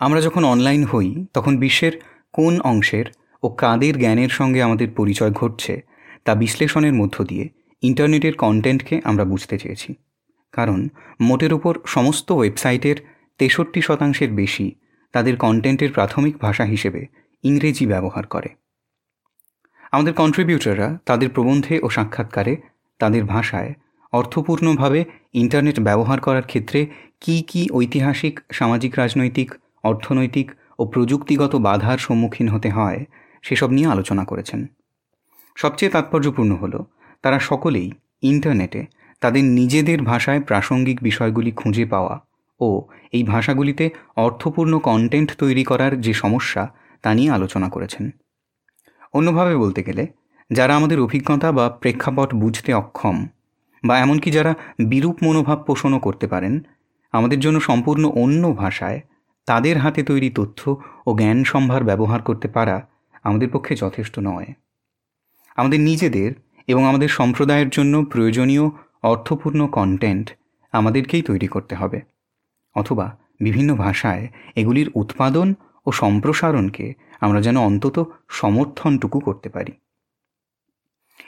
আমরা যখন অনলাইন হই, তখন বিশ্বের কোন অংশের ও কাদের জ্ঞানের সঙ্গে আমাদের পরিচয় ঘটছে, তা বিশ্লেষণের মধ্য দিয়ে ইন্টারনেটের কন্টেন্টকে আমরা বুঝতে চেয়েছি। কারণ মোটের ওপর সমস্ত ওয়েবসাইটের তেষট্টি শতাংশের বেশি তাদের কন্টেন্টের প্রাথমিক ভাষা হিসেবে ইংরেজি ব্যবহার করে। আমাদের কন্ট্রিবিউটাররা তাদের প্রবন্ধে ও সাক্ষাৎকারে তাদের ভাষায় অর্থপূর্ণভাবে ইন্টারনেট ব্যবহার করার ক্ষেত্রে কি কি ঐতিহাসিক, সামাজিক, রাজনৈতিক, অর্থনৈতিক ও প্রযুক্তিগত বাধার সম্মুখীন হতে হয় সেসব নিয়ে আলোচনা করেছেন। সবচেয়ে তাৎপর্যপূর্ণ হল তারা সকলেই ইন্টারনেটে তাদের নিজেদের ভাষায় প্রাসঙ্গিক বিষয়গুলি খুঁজে পাওয়া ও এই ভাষাগুলিতে অর্থপূর্ণ কন্টেন্ট তৈরি করার যে সমস্যা তা নিয়ে আলোচনা করেছেন। অন্যভাবে বলতে গেলে, যারা আমাদের অভিজ্ঞতা বা প্রেক্ষাপট বুঝতে অক্ষম বা এমনকি যারা বিরূপ মনোভাব পোষণও করতে পারেন, আমাদের জন্য সম্পূর্ণ অন্য ভাষায় তাদের হাতে তৈরি তথ্য ও জ্ঞান সম্ভার ব্যবহার করতে পারা আমাদের পক্ষে যথেষ্ট নয়। আমাদের নিজেদের এবং আমাদের সম্প্রদায়ের জন্য প্রয়োজনীয়, অর্থপূর্ণ কন্টেন্ট আমাদেরকেই তৈরি করতে হবে। অথবা বিভিন্ন ভাষায় এগুলির উৎপাদন ও সম্প্রসারণকে আমরা যেন অন্তত সমর্থনটুকু করতে পারি।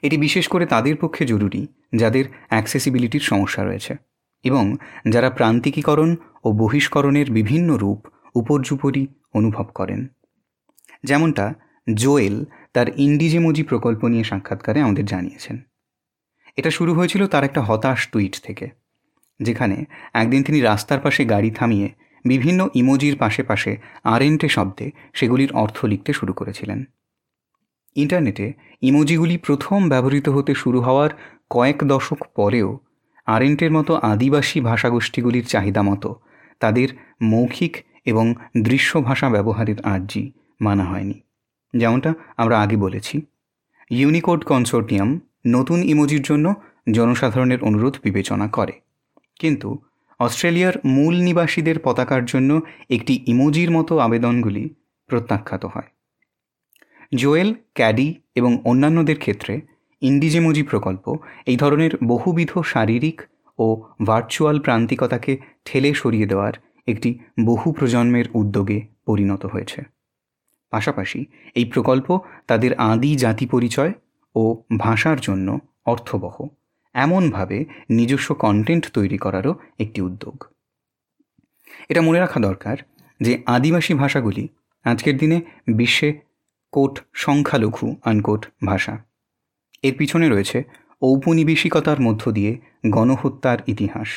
এটি বিশেষ করে তাদের পক্ষে জরুরি, যাদের অ্যাক্সেসিবিলিটির সমস্যা রয়েছে এবং যারা প্রান্তিকীকরণ ও বহিষ্করণের বিভিন্ন রূপ উপর্যুপরি অনুভব করেন। যেমনটা জোয়েল তার ইন্ডিজেমোজি প্রকল্প নিয়ে সাক্ষাৎকারে আমাদের জানিয়েছেন। এটা শুরু হয়েছিল তার একটা হতাশ টুইট থেকে, যেখানে একদিন তিনি রাস্তার পাশে গাড়ি থামিয়ে বিভিন্ন ইমোজির পাশে পাশে আরেন্টে শব্দে সেগুলির অর্থ লিখতে শুরু করেছিলেন। ইন্টারনেটে ইমোজিগুলি প্রথম ব্যবহৃত হতে শুরু হওয়ার কয়েক দশক পরেও আরেন্টের মতো আদিবাসী ভাষাগোষ্ঠীগুলির চাহিদা মতো তাদের মৌখিক এবং দৃশ্য ভাষা ব্যবহারের আর্জি মানা হয়নি। যেমনটা আমরা আগে বলেছি। ইউনিকোড কনসোর্টিয়াম নতুন ইমোজির জন্য জনসাধারণের অনুরোধ বিবেচনা করে। কিন্তু অস্ট্রেলিয়ার মূল নিবাসীদের পতাকার জন্য একটি ইমোজির মতো আবেদনগুলি প্রত্যাখ্যাত হয়। জোয়েল, ক্যাডি এবং অন্যান্যদের ক্ষেত্রে ইন্ডিজেমোজি প্রকল্প এই ধরনের বহুবিধ শারীরিক ও ভার্চুয়াল প্রান্তিকতাকে ঠেলে সরিয়ে দেওয়ার একটি বহু প্রজন্মের উদ্যোগে পরিণত হয়েছে। পাশাপাশি এই প্রকল্প তাদের আদি জাতি পরিচয় ও ভাষার জন্য অর্থবহ। এমনভাবে নিজস্ব কন্টেন্ট তৈরি করারও একটি উদ্যোগ। এটা মনে রাখা দরকার যে আদিবাসী ভাষাগুলি আজকের দিনে বিশ্বে কোট সংখ্যালঘু আনকোট ভাষা। এর পিছনে রয়েছে ঔপনিবেশিকতার মধ্য দিয়ে গণহত্যার ইতিহাস,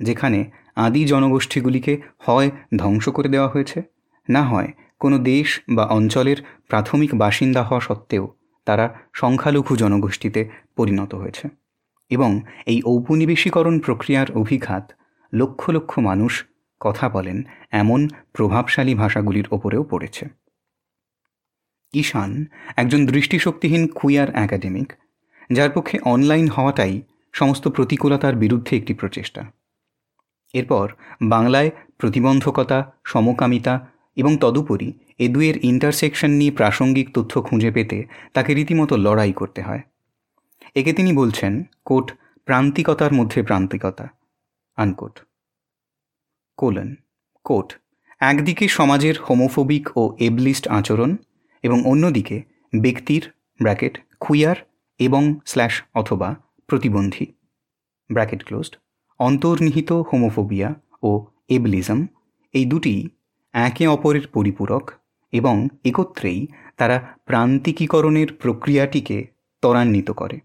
যেখানে আদি জনগোষ্ঠীগুলিকে হয় ধ্বংস করে দেওয়া হয়েছে, না হয় কোনো দেশ বা অঞ্চলের প্রাথমিক বাসিন্দা হওয়া সত্ত্বেও তারা সংখ্যালঘু জনগোষ্ঠীতে পরিণত হয়েছে। এবং এই ঔপনিবেশীকরণ প্রক্রিয়ার অভিঘাত লক্ষ লক্ষ মানুষ কথা বলেন এমন প্রভাবশালী ভাষাগুলির ওপরেও পড়েছে। ঈশান একজন দৃষ্টিশক্তিহীন কুইয়ার একাডেমিক, যার পক্ষে অনলাইন হওয়াটাই সমস্ত প্রতিকূলতার বিরুদ্ধে একটি প্রচেষ্টা। এরপর বাংলায় প্রতিবন্ধকতা, সমকামিতা এবং তদুপরি এ দুয়ের ইন্টারসেকশন নিয়ে প্রাসঙ্গিক তথ্য খুঁজে পেতে তাকে রীতিমতো লড়াই করতে হয়। একে তিনি বলছেন কোট প্রান্তিকতার মধ্যে প্রান্তিকতা আনকোট কোলন কোট একদিকে সমাজের হোমোফোবিক ও এবলিস্ট আচরণ এবং অন্যদিকে ব্যক্তির ব্র্যাকেট খুইয়ার এবং স্ল্যাশ অথবা প্রতিবন্ধী ব্র্যাকেট ক্লোজড অন্তর্নিহিত হোমোফোবিয়া ও এবলিজম এই দুটি একে অপরের পরিপূরক এবং একত্রেই তারা প্রান্তিকীকরণের প্রক্রিয়াটিকে ত্বরান্বিত করে।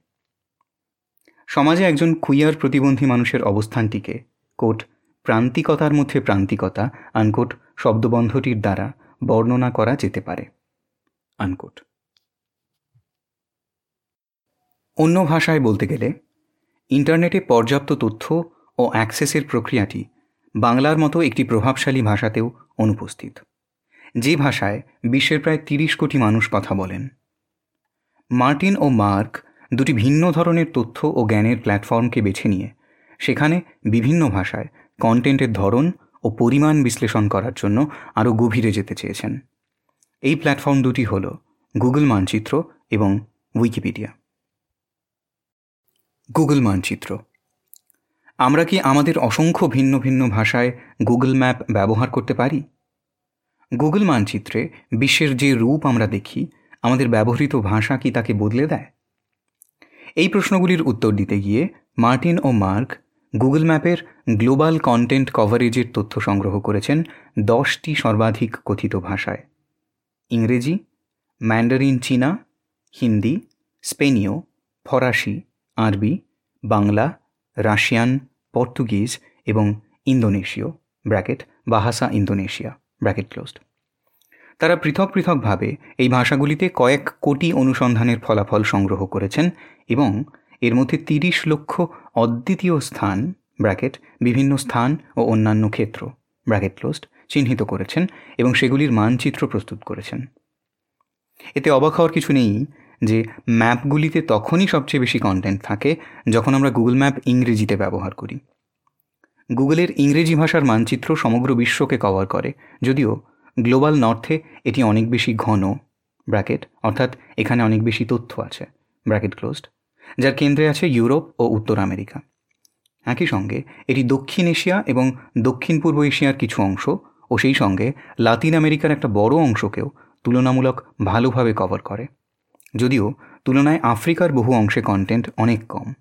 সমাজে একজন কুইয়ার প্রতিবন্ধী মানুষের অবস্থানটিকে কোট প্রান্তিকতার মধ্যে প্রান্তিকতা আনকোট শব্দবন্ধটির দ্বারা বর্ণনা করা যেতে পারে আনকোট অন্য ভাষায় বলতে গেলে ইন্টারনেটে পর্যাপ্ত তথ্য ও অ্যাক্সেসের প্রক্রিয়াটি বাংলার মতো একটি প্রভাবশালী ভাষাতেও অনুপস্থিত, যে ভাষায় বিশ্বের প্রায় তিরিশ কোটি মানুষ কথা বলেন। মার্টিন ও মার্ক দুটি ভিন্ন ধরনের তথ্য ও জ্ঞানের প্ল্যাটফর্মকে বেছে নিয়ে সেখানে বিভিন্ন ভাষায় কন্টেন্টের ধরন ও পরিমাণ বিশ্লেষণ করার জন্য আরও গভীরে যেতে চেয়েছেন। এই প্ল্যাটফর্ম দুটি হল গুগল মানচিত্র এবং উইকিপিডিয়া। গুগল মানচিত্র আমরা কি আমাদের অসংখ্য ভিন্ন ভিন্ন ভাষায় গুগল ম্যাপ ব্যবহার করতে পারি? গুগল মানচিত্রে বিশ্বের যে রূপ আমরা দেখি, আমাদের ব্যবহৃত ভাষা কি তাকে বদলে দেয়? এই প্রশ্নগুলির উত্তর দিতে গিয়ে মার্টিন ও মার্ক গুগল ম্যাপের গ্লোবাল কন্টেন্ট কভারেজের তথ্য সংগ্রহ করেছেন দশটি সর্বাধিক কথিত ভাষায়। ইংরেজি, ম্যান্ডারিন চীনা, হিন্দি, স্পেনীয়, ফরাসি, আরবি, বাংলা, রাশিয়ান পর্তুগিজ এবং ইন্দোনেশীয়, bracket, Bahasa, Indonesia, bracket closed. তারা পৃথক পৃথকভাবে এই ভাষাগুলিতে কয়েক কোটি অনুসন্ধানের ফলাফল সংগ্রহ করেছেন এবং এর মধ্যে তিরিশ লক্ষ অদ্বিতীয় স্থান, ব্র্যাকেট, বিভিন্ন স্থান ও অন্যান্য ক্ষেত্র, ব্র্যাকেট ক্লোজড, চিহ্নিত করেছেন এবং সেগুলির মানচিত্র প্রস্তুত করেছেন। এতে অবাক হওয়ার কিছু নেই যে ম্যাপগুলিতে তখনই সবচেয়ে বেশি কন্টেন্ট থাকে যখন আমরা গুগল ম্যাপ ইংরেজিতে ব্যবহার করি। গুগলের ইংরেজি ভাষার মানচিত্র সমগ্র বিশ্বকে কভার করে, যদিও গ্লোবাল নর্থে এটি অনেক বেশি ঘন ব্র্যাকেট অর্থাৎ এখানে অনেক বেশি তথ্য আছে ব্র্যাকেট ক্লোজড যার কেন্দ্রে আছে ইউরোপ ও উত্তর আমেরিকা। একই সঙ্গে এটি দক্ষিণ এশিয়া এবং দক্ষিণ পূর্ব এশিয়ার কিছু অংশ ও সেই সঙ্গে লাতিন আমেরিকার একটা বড় অংশকেও তুলনামূলক ভালোভাবে কভার করে। যদিও তুলনায় আফ্রিকার বহু অংশে কন্টেন্ট অনেক কম।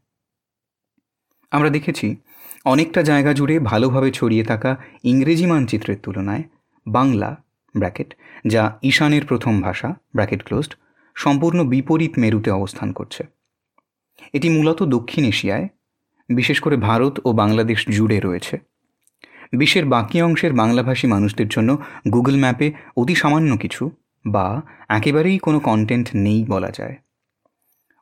আমরা দেখেছি, অনেকটা জায়গা জুড়ে ভালোভাবে ছড়িয়ে থাকা ইংরেজি মানচিত্রের তুলনায় বাংলা, ব্র্যাকেট, যা ঈশানের প্রথম ভাষা, ব্র্যাকেট ক্লোজড, সম্পূর্ণ বিপরীত মেরুতে অবস্থান করছে। এটি মূলত দক্ষিণ এশিয়ায়, বিশেষ করে ভারত ও বাংলাদেশ জুড়ে রয়েছে। বিশ্বের বাকি অংশের বাংলাভাষী মানুষদের জন্য গুগল ম্যাপে অতি সামান্য কিছু বা একেবারেই কোনো কন্টেন্ট নেই বলা যায়।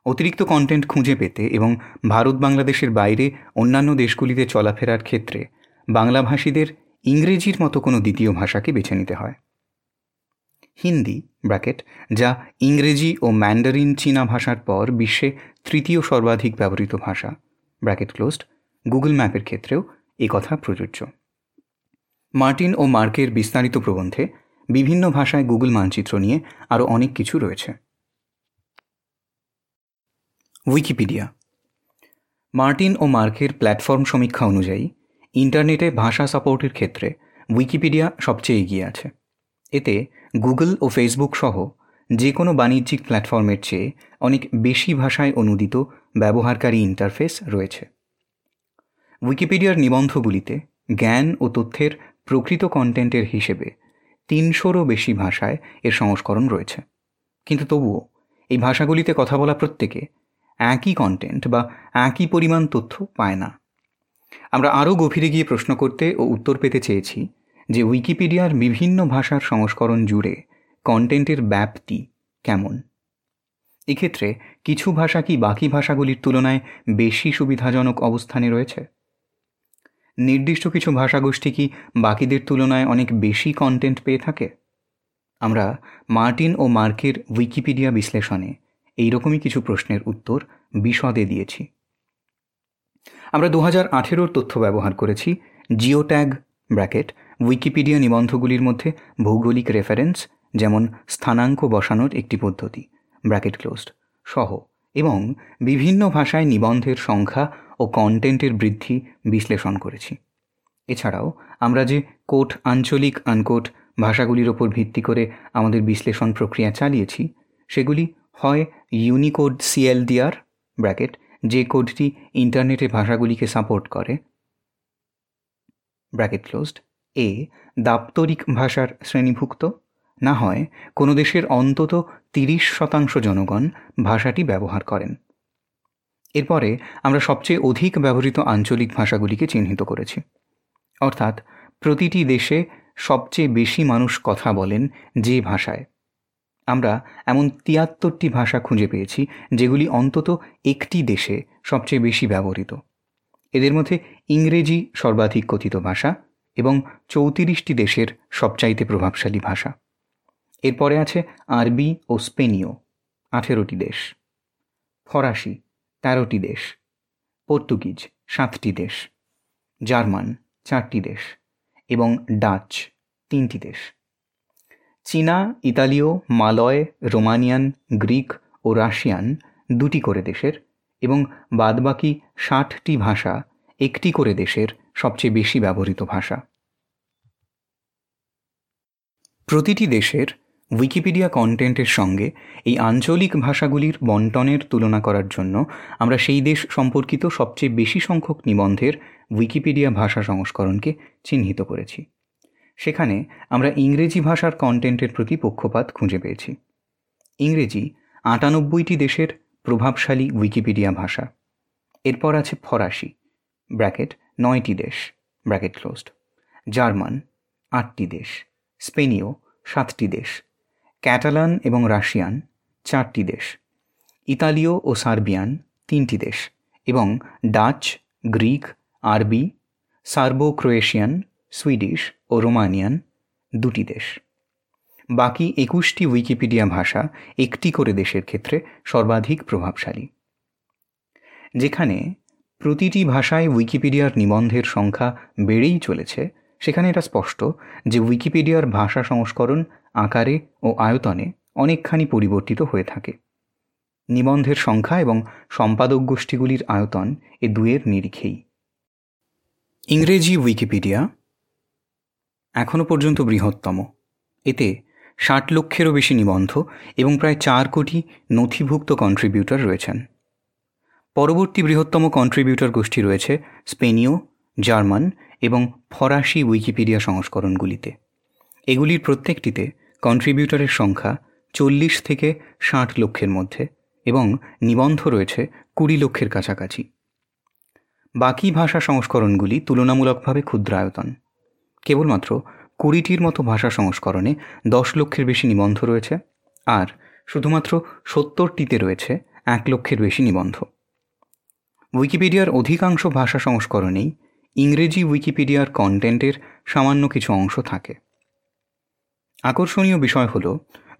অতিরিক্ত কন্টেন্ট খুঁজে পেতে এবং ভারত বাংলাদেশের বাইরে অন্যান্য দেশগুলিতে চলাফেরার ক্ষেত্রে বাংলাভাষীদের ইংরেজির মতো কোনো দ্বিতীয় ভাষাকে বেছে নিতে হয়। হিন্দি, ব্র্যাকেট, যা ইংরেজি ও ম্যান্ডারিন চীনা ভাষার পর বিশ্বে তৃতীয় সর্বাধিক ব্যবহৃত ভাষা, ব্র্যাকেট ক্লোজড, গুগল ম্যাপের ক্ষেত্রেও কথা প্রযোজ্য। মার্টিন ও মার্কের বিস্তারিত প্রবন্ধে বিভিন্ন ভাষায় গুগল মানচিত্র নিয়ে আরও অনেক কিছু রয়েছে। উইকিপিডিয়া মার্টিন ও মার্কের প্ল্যাটফর্ম সমীক্ষা অনুযায়ী, ইন্টারনেটে ভাষা সাপোর্টের ক্ষেত্রে উইকিপিডিয়া সবচেয়ে এগিয়ে আছে। এতে গুগল ও ফেসবুক সহ যে কোনো বাণিজ্যিক প্ল্যাটফর্মের চেয়ে অনেক বেশি ভাষায় অনুদিত ব্যবহারকারী ইন্টারফেস রয়েছে। উইকিপিডিয়ার নিবন্ধগুলিতে জ্ঞান ও তথ্যের প্রকৃত কন্টেন্টের হিসেবে তিনশোরও বেশি ভাষায় এর সংস্করণ রয়েছে। কিন্তু তবুও, এই ভাষাগুলিতে কথা বলা প্রত্যেকে একই কন্টেন্ট বা একই পরিমাণ তথ্য পায় না। আমরা আরও গভীরে গিয়ে প্রশ্ন করতে ও উত্তর পেতে চেয়েছি যে উইকিপিডিয়ার বিভিন্ন ভাষার সংস্করণ জুড়ে কন্টেন্টের ব্যাপ্তি কেমন? এক্ষেত্রে কিছু ভাষা কি বাকি ভাষাগুলির তুলনায় বেশি সুবিধাজনক অবস্থানে রয়েছে? নির্দিষ্ট কিছু ভাষাগোষ্ঠী কি বাকিদের তুলনায় অনেক বেশি কন্টেন্ট পেয়ে থাকে? আমরা মার্টিন ও মার্কের উইকিপিডিয়া বিশ্লেষণে এইরকমই কিছু প্রশ্নের উত্তর বিশদে দিয়েছি। আমরা দু হাজার আঠেরোর তথ্য ব্যবহার করেছি জিও ট্যাগ ব্র্যাকেট, উইকিপিডিয়া নিবন্ধগুলির মধ্যে ভৌগোলিক রেফারেন্স যেমন স্থানাঙ্ক বসানোর একটি পদ্ধতি, ব্র্যাকেট ক্লোজড সহ, এবং বিভিন্ন ভাষায় নিবন্ধের সংখ্যা ও কন্টেন্টের বৃদ্ধি বিশ্লেষণ করেছি। এছাড়াও, আমরা যে কোট আঞ্চলিক আনকোট ভাষাগুলির ওপর ভিত্তি করে আমাদের বিশ্লেষণ প্রক্রিয়া চালিয়েছি, সেগুলি হয় ইউনিকোড সিএলডিআর ব্র্যাকেট যে কোডটি ইন্টারনেটে ভাষাগুলিকে সাপোর্ট করে ব্র্যাকেট ক্লোজড এ দাপ্তরিক ভাষার শ্রেণীভুক্ত, না হয় কোনো দেশের অন্তত তিরিশ শতাংশ জনগণ ভাষাটি ব্যবহার করেন। এরপরে আমরা সবচেয়ে অধিক ব্যবহৃত আঞ্চলিক ভাষাগুলিকে চিহ্নিত করেছি। অর্থাৎ প্রতিটি দেশে সবচেয়ে বেশি মানুষ কথা বলেন যে ভাষায়। আমরা এমন তিয়াত্তরটি ভাষা খুঁজে পেয়েছি, যেগুলি অন্তত একটি দেশে সবচেয়ে বেশি ব্যবহৃত। এদের মধ্যে ইংরেজি সর্বাধিক কথিত ভাষা এবং চৌত্রিশটি দেশের সবচাইতে প্রভাবশালী ভাষা। এরপরে আছে আরবি ও স্পেনীয়, আঠেরোটি দেশ। ফরাসি তেরোটি দেশ। পর্তুগিজ সাতটি দেশ। জার্মান চারটি দেশ। এবং ডাচ তিনটি দেশ। চীনা, ইতালীয়, মালয়, রোমানিয়ান, গ্রিক ও রাশিয়ান দুটি করে দেশের এবং বাদবাকি ষাটটি ভাষা একটি করে দেশের সবচেয়ে বেশি ব্যবহৃত ভাষা। প্রতিটি দেশের উইকিপিডিয়া কন্টেন্টের সঙ্গে এই আঞ্চলিক ভাষাগুলির বন্টনের তুলনা করার জন্য আমরা সেই দেশ সম্পর্কিত সবচেয়ে বেশি সংখ্যক নিবন্ধের উইকিপিডিয়া ভাষা সংস্করণকে চিহ্নিত করেছি। সেখানে আমরা ইংরেজি ভাষার কন্টেন্টের প্রতি পক্ষপাত খুঁজে পেয়েছি। ইংরেজি আটানব্বইটি দেশের প্রভাবশালী উইকিপিডিয়া ভাষা। এরপর আছে ফরাসি, ব্র্যাকেট, নয়টি দেশ, ব্র্যাকেট ক্লোজড, জার্মান, আটটি দেশ, স্পেনীয়, সাতটি দেশ। ক্যাটালান এবং রাশিয়ান চারটি দেশ, ইতালীয় ও সার্বিয়ান তিনটি দেশ এবং ডাচ, গ্রিক, আরবি সার্বো ক্রোয়েশিয়ান সুইডিশ ও রোমানিয়ান দুটি দেশ। বাকি একুশটি উইকিপিডিয়া ভাষা একটি করে দেশের ক্ষেত্রে সর্বাধিক প্রভাবশালী। যেখানে প্রতিটি ভাষায় উইকিপিডিয়ার নিবন্ধের সংখ্যা বেড়েই চলেছে, সেখানে এটা স্পষ্ট যে উইকিপিডিয়ার ভাষা সংস্করণ আকারে ও আয়তনে অনেকখানি পরিবর্তিত হয়ে থাকে। নিবন্ধের সংখ্যা এবং সম্পাদক গোষ্ঠীগুলির আয়তন এ দুয়ের নিরিখেই। ইংরেজি উইকিপিডিয়া এখনও পর্যন্ত বৃহত্তম। এতে ষাট লক্ষেরও বেশি নিবন্ধ এবং প্রায় চার কোটি নথিভুক্ত কন্ট্রিবিউটর রয়েছেন। পরবর্তী বৃহত্তম কন্ট্রিবিউটর গোষ্ঠী রয়েছে স্পেনীয়, জার্মান এবং ফরাসি উইকিপিডিয়া সংস্করণগুলিতে। এগুলির প্রত্যেকটিতে কন্ট্রিবিউটরের সংখ্যা চল্লিশ থেকে ষাট লক্ষের মধ্যে এবং নিবন্ধ রয়েছে কুড়ি লক্ষের কাছাকাছি। বাকি ভাষা সংস্করণগুলি তুলনামূলকভাবে ক্ষুদ্রায়তন। কেবলমাত্র কুড়িটির মতো ভাষা সংস্করণে দশ লক্ষের বেশি নিবন্ধ রয়েছে আর শুধুমাত্র সত্তরটিতে রয়েছে এক লক্ষের বেশি নিবন্ধ। উইকিপিডিয়ার অধিকাংশ ভাষা সংস্করণেই ইংরেজি উইকিপিডিয়ার কন্টেন্টের সামান্য কিছু অংশ থাকে। আকর্ষণীয় বিষয় হল,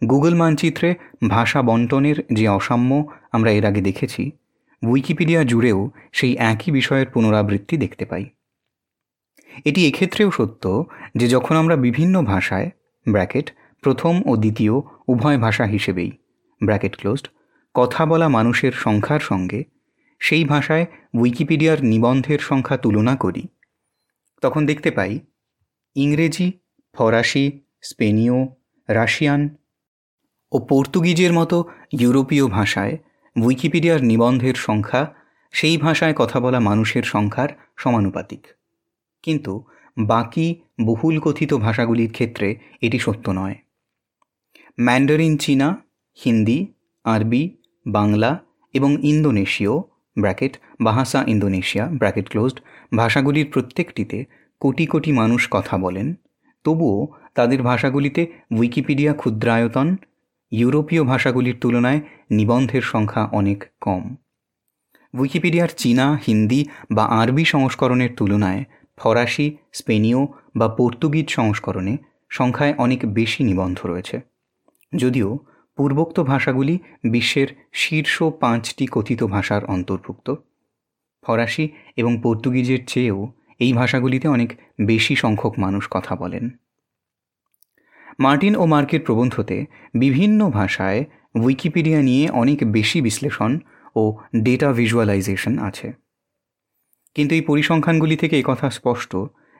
গুগল মানচিত্রে ভাষা বন্টনের যে অসাম্য আমরা এর আগে দেখেছি, উইকিপিডিয়া জুড়েও সেই একই বিষয়ের পুনরাবৃত্তি দেখতে পাই। এটি এক্ষেত্রেও সত্য যে যখন আমরা বিভিন্ন ভাষায়, ব্র্যাকেট, প্রথম ও দ্বিতীয় উভয় ভাষা হিসেবেই, ব্র্যাকেট ক্লোজড, কথা বলা মানুষের সংখ্যার সঙ্গে সেই ভাষায় উইকিপিডিয়ার নিবন্ধের সংখ্যা তুলনা করি, তখন দেখতে পাই, ইংরেজি, ফরাসি স্পেনীয়, রাশিয়ান ও পর্তুগিজের মতো ইউরোপীয় ভাষায় উইকিপিডিয়ার নিবন্ধের সংখ্যা সেই ভাষায় কথা বলা মানুষের সংখ্যার সমানুপাতিক। কিন্তু বাকি বহুল কথিত ভাষাগুলির ক্ষেত্রে এটি সত্য নয়। ম্যান্ডারিন চীনা, হিন্দি, আরবি, বাংলা এবং ইন্দোনেশীয় bracket, Bahasa Indonesia, bracket closed ভাষাগুলির প্রত্যেকটিতে কোটি কোটি মানুষ কথা বলেন, তবুও তাদের ভাষাগুলিতে উইকিপিডিয়া, ক্ষুদ্রায়তন, ইউরোপীয় ভাষাগুলির তুলনায় নিবন্ধের সংখ্যা অনেক কম। উইকিপিডিয়ার চীনা, হিন্দি বা আরবি সংস্করণের তুলনায় ফরাসি, স্পেনীয় বা পর্তুগিজ সংস্করণে সংখ্যায় অনেক বেশি নিবন্ধ রয়েছে। যদিও পূর্বোক্ত ভাষাগুলি বিশ্বের শীর্ষ পাঁচটি কথিত ভাষার অন্তর্ভুক্ত। ফরাসি এবং পর্তুগিজের চেয়েও এই ভাষাগুলিতে অনেক বেশি সংখ্যক মানুষ কথা বলেন। মার্টিন ও মার্কের প্রবন্ধতে বিভিন্ন ভাষায় উইকিপিডিয়া নিয়ে অনেক বেশি বিশ্লেষণ ও ডেটা ভিজুয়ালাইজেশন আছে। কিন্তু এই পরিসংখ্যানগুলি থেকে কথা স্পষ্ট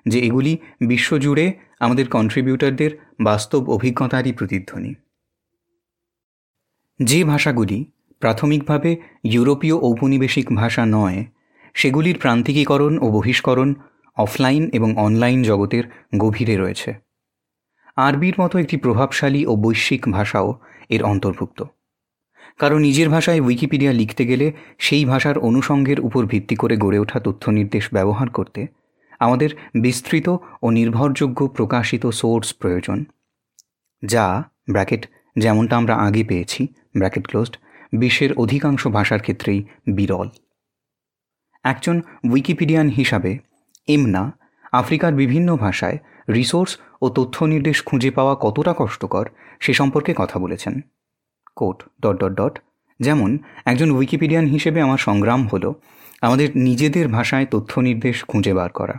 যে এগুলি বিশ্বজুড়ে আমাদের কন্ট্রিবিউটারদের বাস্তব অভিজ্ঞতারই প্রতিধ্বনি। যে ভাষাগুলি প্রাথমিকভাবে ইউরোপীয় ঔপনিবেশিক ভাষা নয়, সেগুলির প্রান্তিকীকরণ ও বহিষ্করণ অফলাইন এবং অনলাইন জগতের গভীরে রয়েছে। আরবির মতো একটি প্রভাবশালী ও বৈশ্বিক ভাষাও এর অন্তর্ভুক্ত। কারণ নিজের ভাষায় উইকিপিডিয়া লিখতে গেলে সেই ভাষার অনুষঙ্গের উপর ভিত্তি করে গড়ে ওঠা তথ্য নির্দেশ ব্যবহার করতে আমাদের বিস্তৃত ও নির্ভরযোগ্য প্রকাশিত সোর্স প্রয়োজন, যা, ব্র্যাকেট, যেমনটা আমরা আগে পেয়েছি, ব্র্যাকেট ক্লোজড, বিশ্বের অধিকাংশ ভাষার ক্ষেত্রেই বিরল। একজন উইকিপিডিয়ান হিসাবে, এমনা, আফ্রিকার বিভিন্ন ভাষায় রিসোর্স ও তথ্য নির্দেশ খুঁজে পাওয়া কতটা কষ্টকর সে সম্পর্কে কথা বলেছেন। Quote, dot dot dot. যেমন, একজন উইকিপিডিয়ান হিসেবে আমার সংগ্রাম হলো আমাদের নিজেদের ভাষায় তথ্য নির্দেশ খুঁজে বার করা।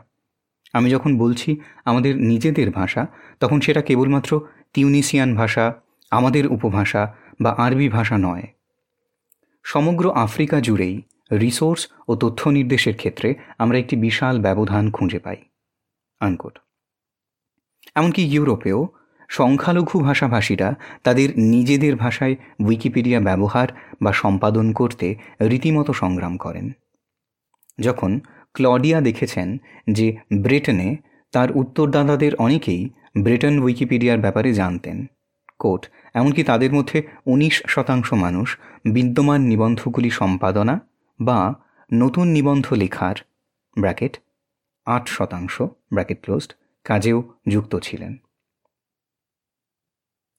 আমি যখন বলছি আমাদের নিজেদের ভাষা, তখন সেটা কেবলমাত্র তিউনিসিয়ান ভাষা, আমাদের উপভাষা বা আরবি ভাষা নয়। সমগ্র আফ্রিকা জুড়েই রিসোর্স ও তথ্য নির্দেশের ক্ষেত্রে আমরা একটি বিশাল ব্যবধান খুঁজে পাই। আনকোট এমনকি ইউরোপেও সংখ্যালঘু ভাষাভাষীরা তাদের নিজেদের ভাষায় উইকিপিডিয়া ব্যবহার বা সম্পাদন করতে রীতিমতো সংগ্রাম করেন। যখন ক্লডিয়া দেখেছেন যে ব্রিটেনে তার উত্তরদাতাদের অনেকেই ব্রিটেন উইকিপিডিয়ার ব্যাপারে জানতেন। কোট এমনকি তাদের মধ্যে উনিশ শতাংশ মানুষ বিদ্যমান নিবন্ধগুলি সম্পাদনা বা নতুন নিবন্ধ লেখার, ব্র্যাকেট, আট শতাংশ, ব্র্যাকেট ক্লোজড কাজেও যুক্ত ছিলেন।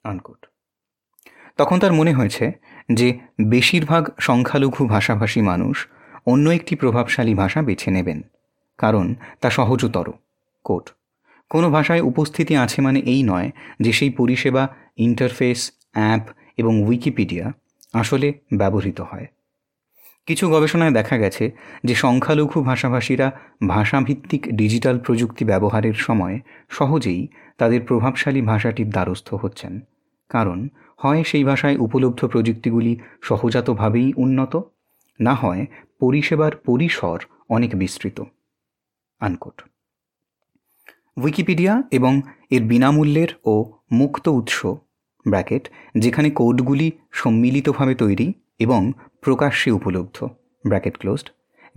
আনকোট তখন তার মনে হয়েছে যে বেশিরভাগ সংখ্যালঘু ভাষাভাষী মানুষ অন্য একটি প্রভাবশালী ভাষা বেছে নেবেন, কারণ তা সহজতর। কোট কোনো ভাষায় উপস্থিতি আছে মানে এই নয় যে সেই পরিষেবা ইন্টারফেস অ্যাপ এবং উইকিপিডিয়া আসলে ব্যবহৃত হয়। কিছু গবেষণায় দেখা গেছে যে সংখ্যালঘু ভাষাভাষীরা ভাষাভিত্তিক ডিজিটাল প্রযুক্তি ব্যবহারের সময় সহজেই তাদের প্রভাবশালী ভাষাটির দ্বারস্থ হচ্ছেন। কারণ, হয় সেই ভাষায় উপলব্ধ প্রযুক্তিগুলি সহজাতভাবেই উন্নত, না হয় পরিষেবার পরিসর অনেক বিস্তৃত। আনকোট। উইকিপিডিয়া এবং এর বিনামূল্যের ও মুক্ত উৎস, ব্র্যাকেট, যেখানে কোডগুলি সম্মিলিতভাবে তৈরি এবং প্রকাশ্যে উপলব্ধ, ব্র্যাকেট ক্লোজড,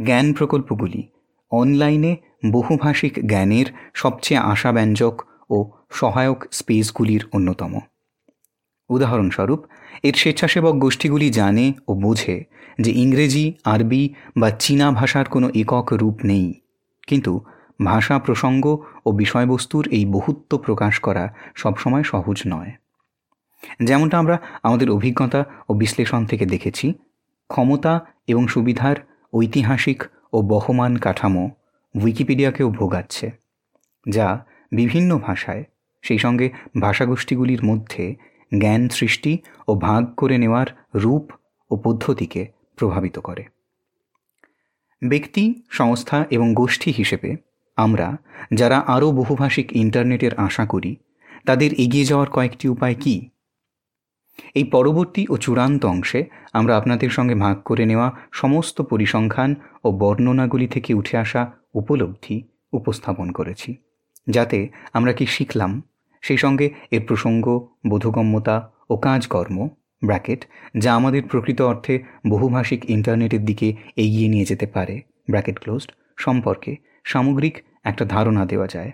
জ্ঞান প্রকল্পগুলি, অনলাইনে বহুভাষিক জ্ঞানের সবচেয়ে আশাব্যঞ্জক ও সহায়ক স্পেসগুলির অন্যতম। উদাহরণস্বরূপ, এর স্বেচ্ছাসেবক গোষ্ঠীগুলি জানে ও বোঝে যে ইংরেজি, আরবি বা চীনা ভাষার কোনো একক রূপ নেই। কিন্তু ভাষা প্রসঙ্গ ও বিষয়বস্তুর এই বহুত্ব প্রকাশ করা সবসময় সহজ নয়। যেমনটা আমরা আমাদের অভিজ্ঞতা ও বিশ্লেষণ থেকে দেখেছি ক্ষমতা এবং সুবিধার ঐতিহাসিক ও বহমান কাঠামো উইকিপিডিয়াকেও ভোগাচ্ছে, যা বিভিন্ন ভাষায়, সেই সঙ্গে ভাষাগোষ্ঠীগুলির মধ্যে জ্ঞান সৃষ্টি ও ভাগ করে নেওয়ার রূপ ও পদ্ধতিকে প্রভাবিত করে। ব্যক্তি, সংস্থা এবং গোষ্ঠী হিসেবে আমরা, যারা আরও বহুভাষিক ইন্টারনেটের আশা করি, তাদের এগিয়ে যাওয়ার কয়েকটি উপায় কী? এই পরবর্তী ও চূড়ান্ত অংশে আমরা আপনাদের সঙ্গে ভাগ করে নেওয়া সমস্ত পরিসংখ্যান ও বর্ণনাগুলি থেকে উঠে আসা উপলব্ধি উপস্থাপন করেছি, যাতে আমরা কি শিখলাম, সেই সঙ্গে এর প্রসঙ্গ, বোধগম্যতা ও কাজকর্ম, ব্র্যাকেট, যা আমাদের প্রকৃত অর্থে বহুভাষিক ইন্টারনেটের দিকে এগিয়ে নিয়ে যেতে পারে, ব্র্যাকেট ক্লোজড, সম্পর্কে সামগ্রিক একটা ধারণা দেওয়া যায়।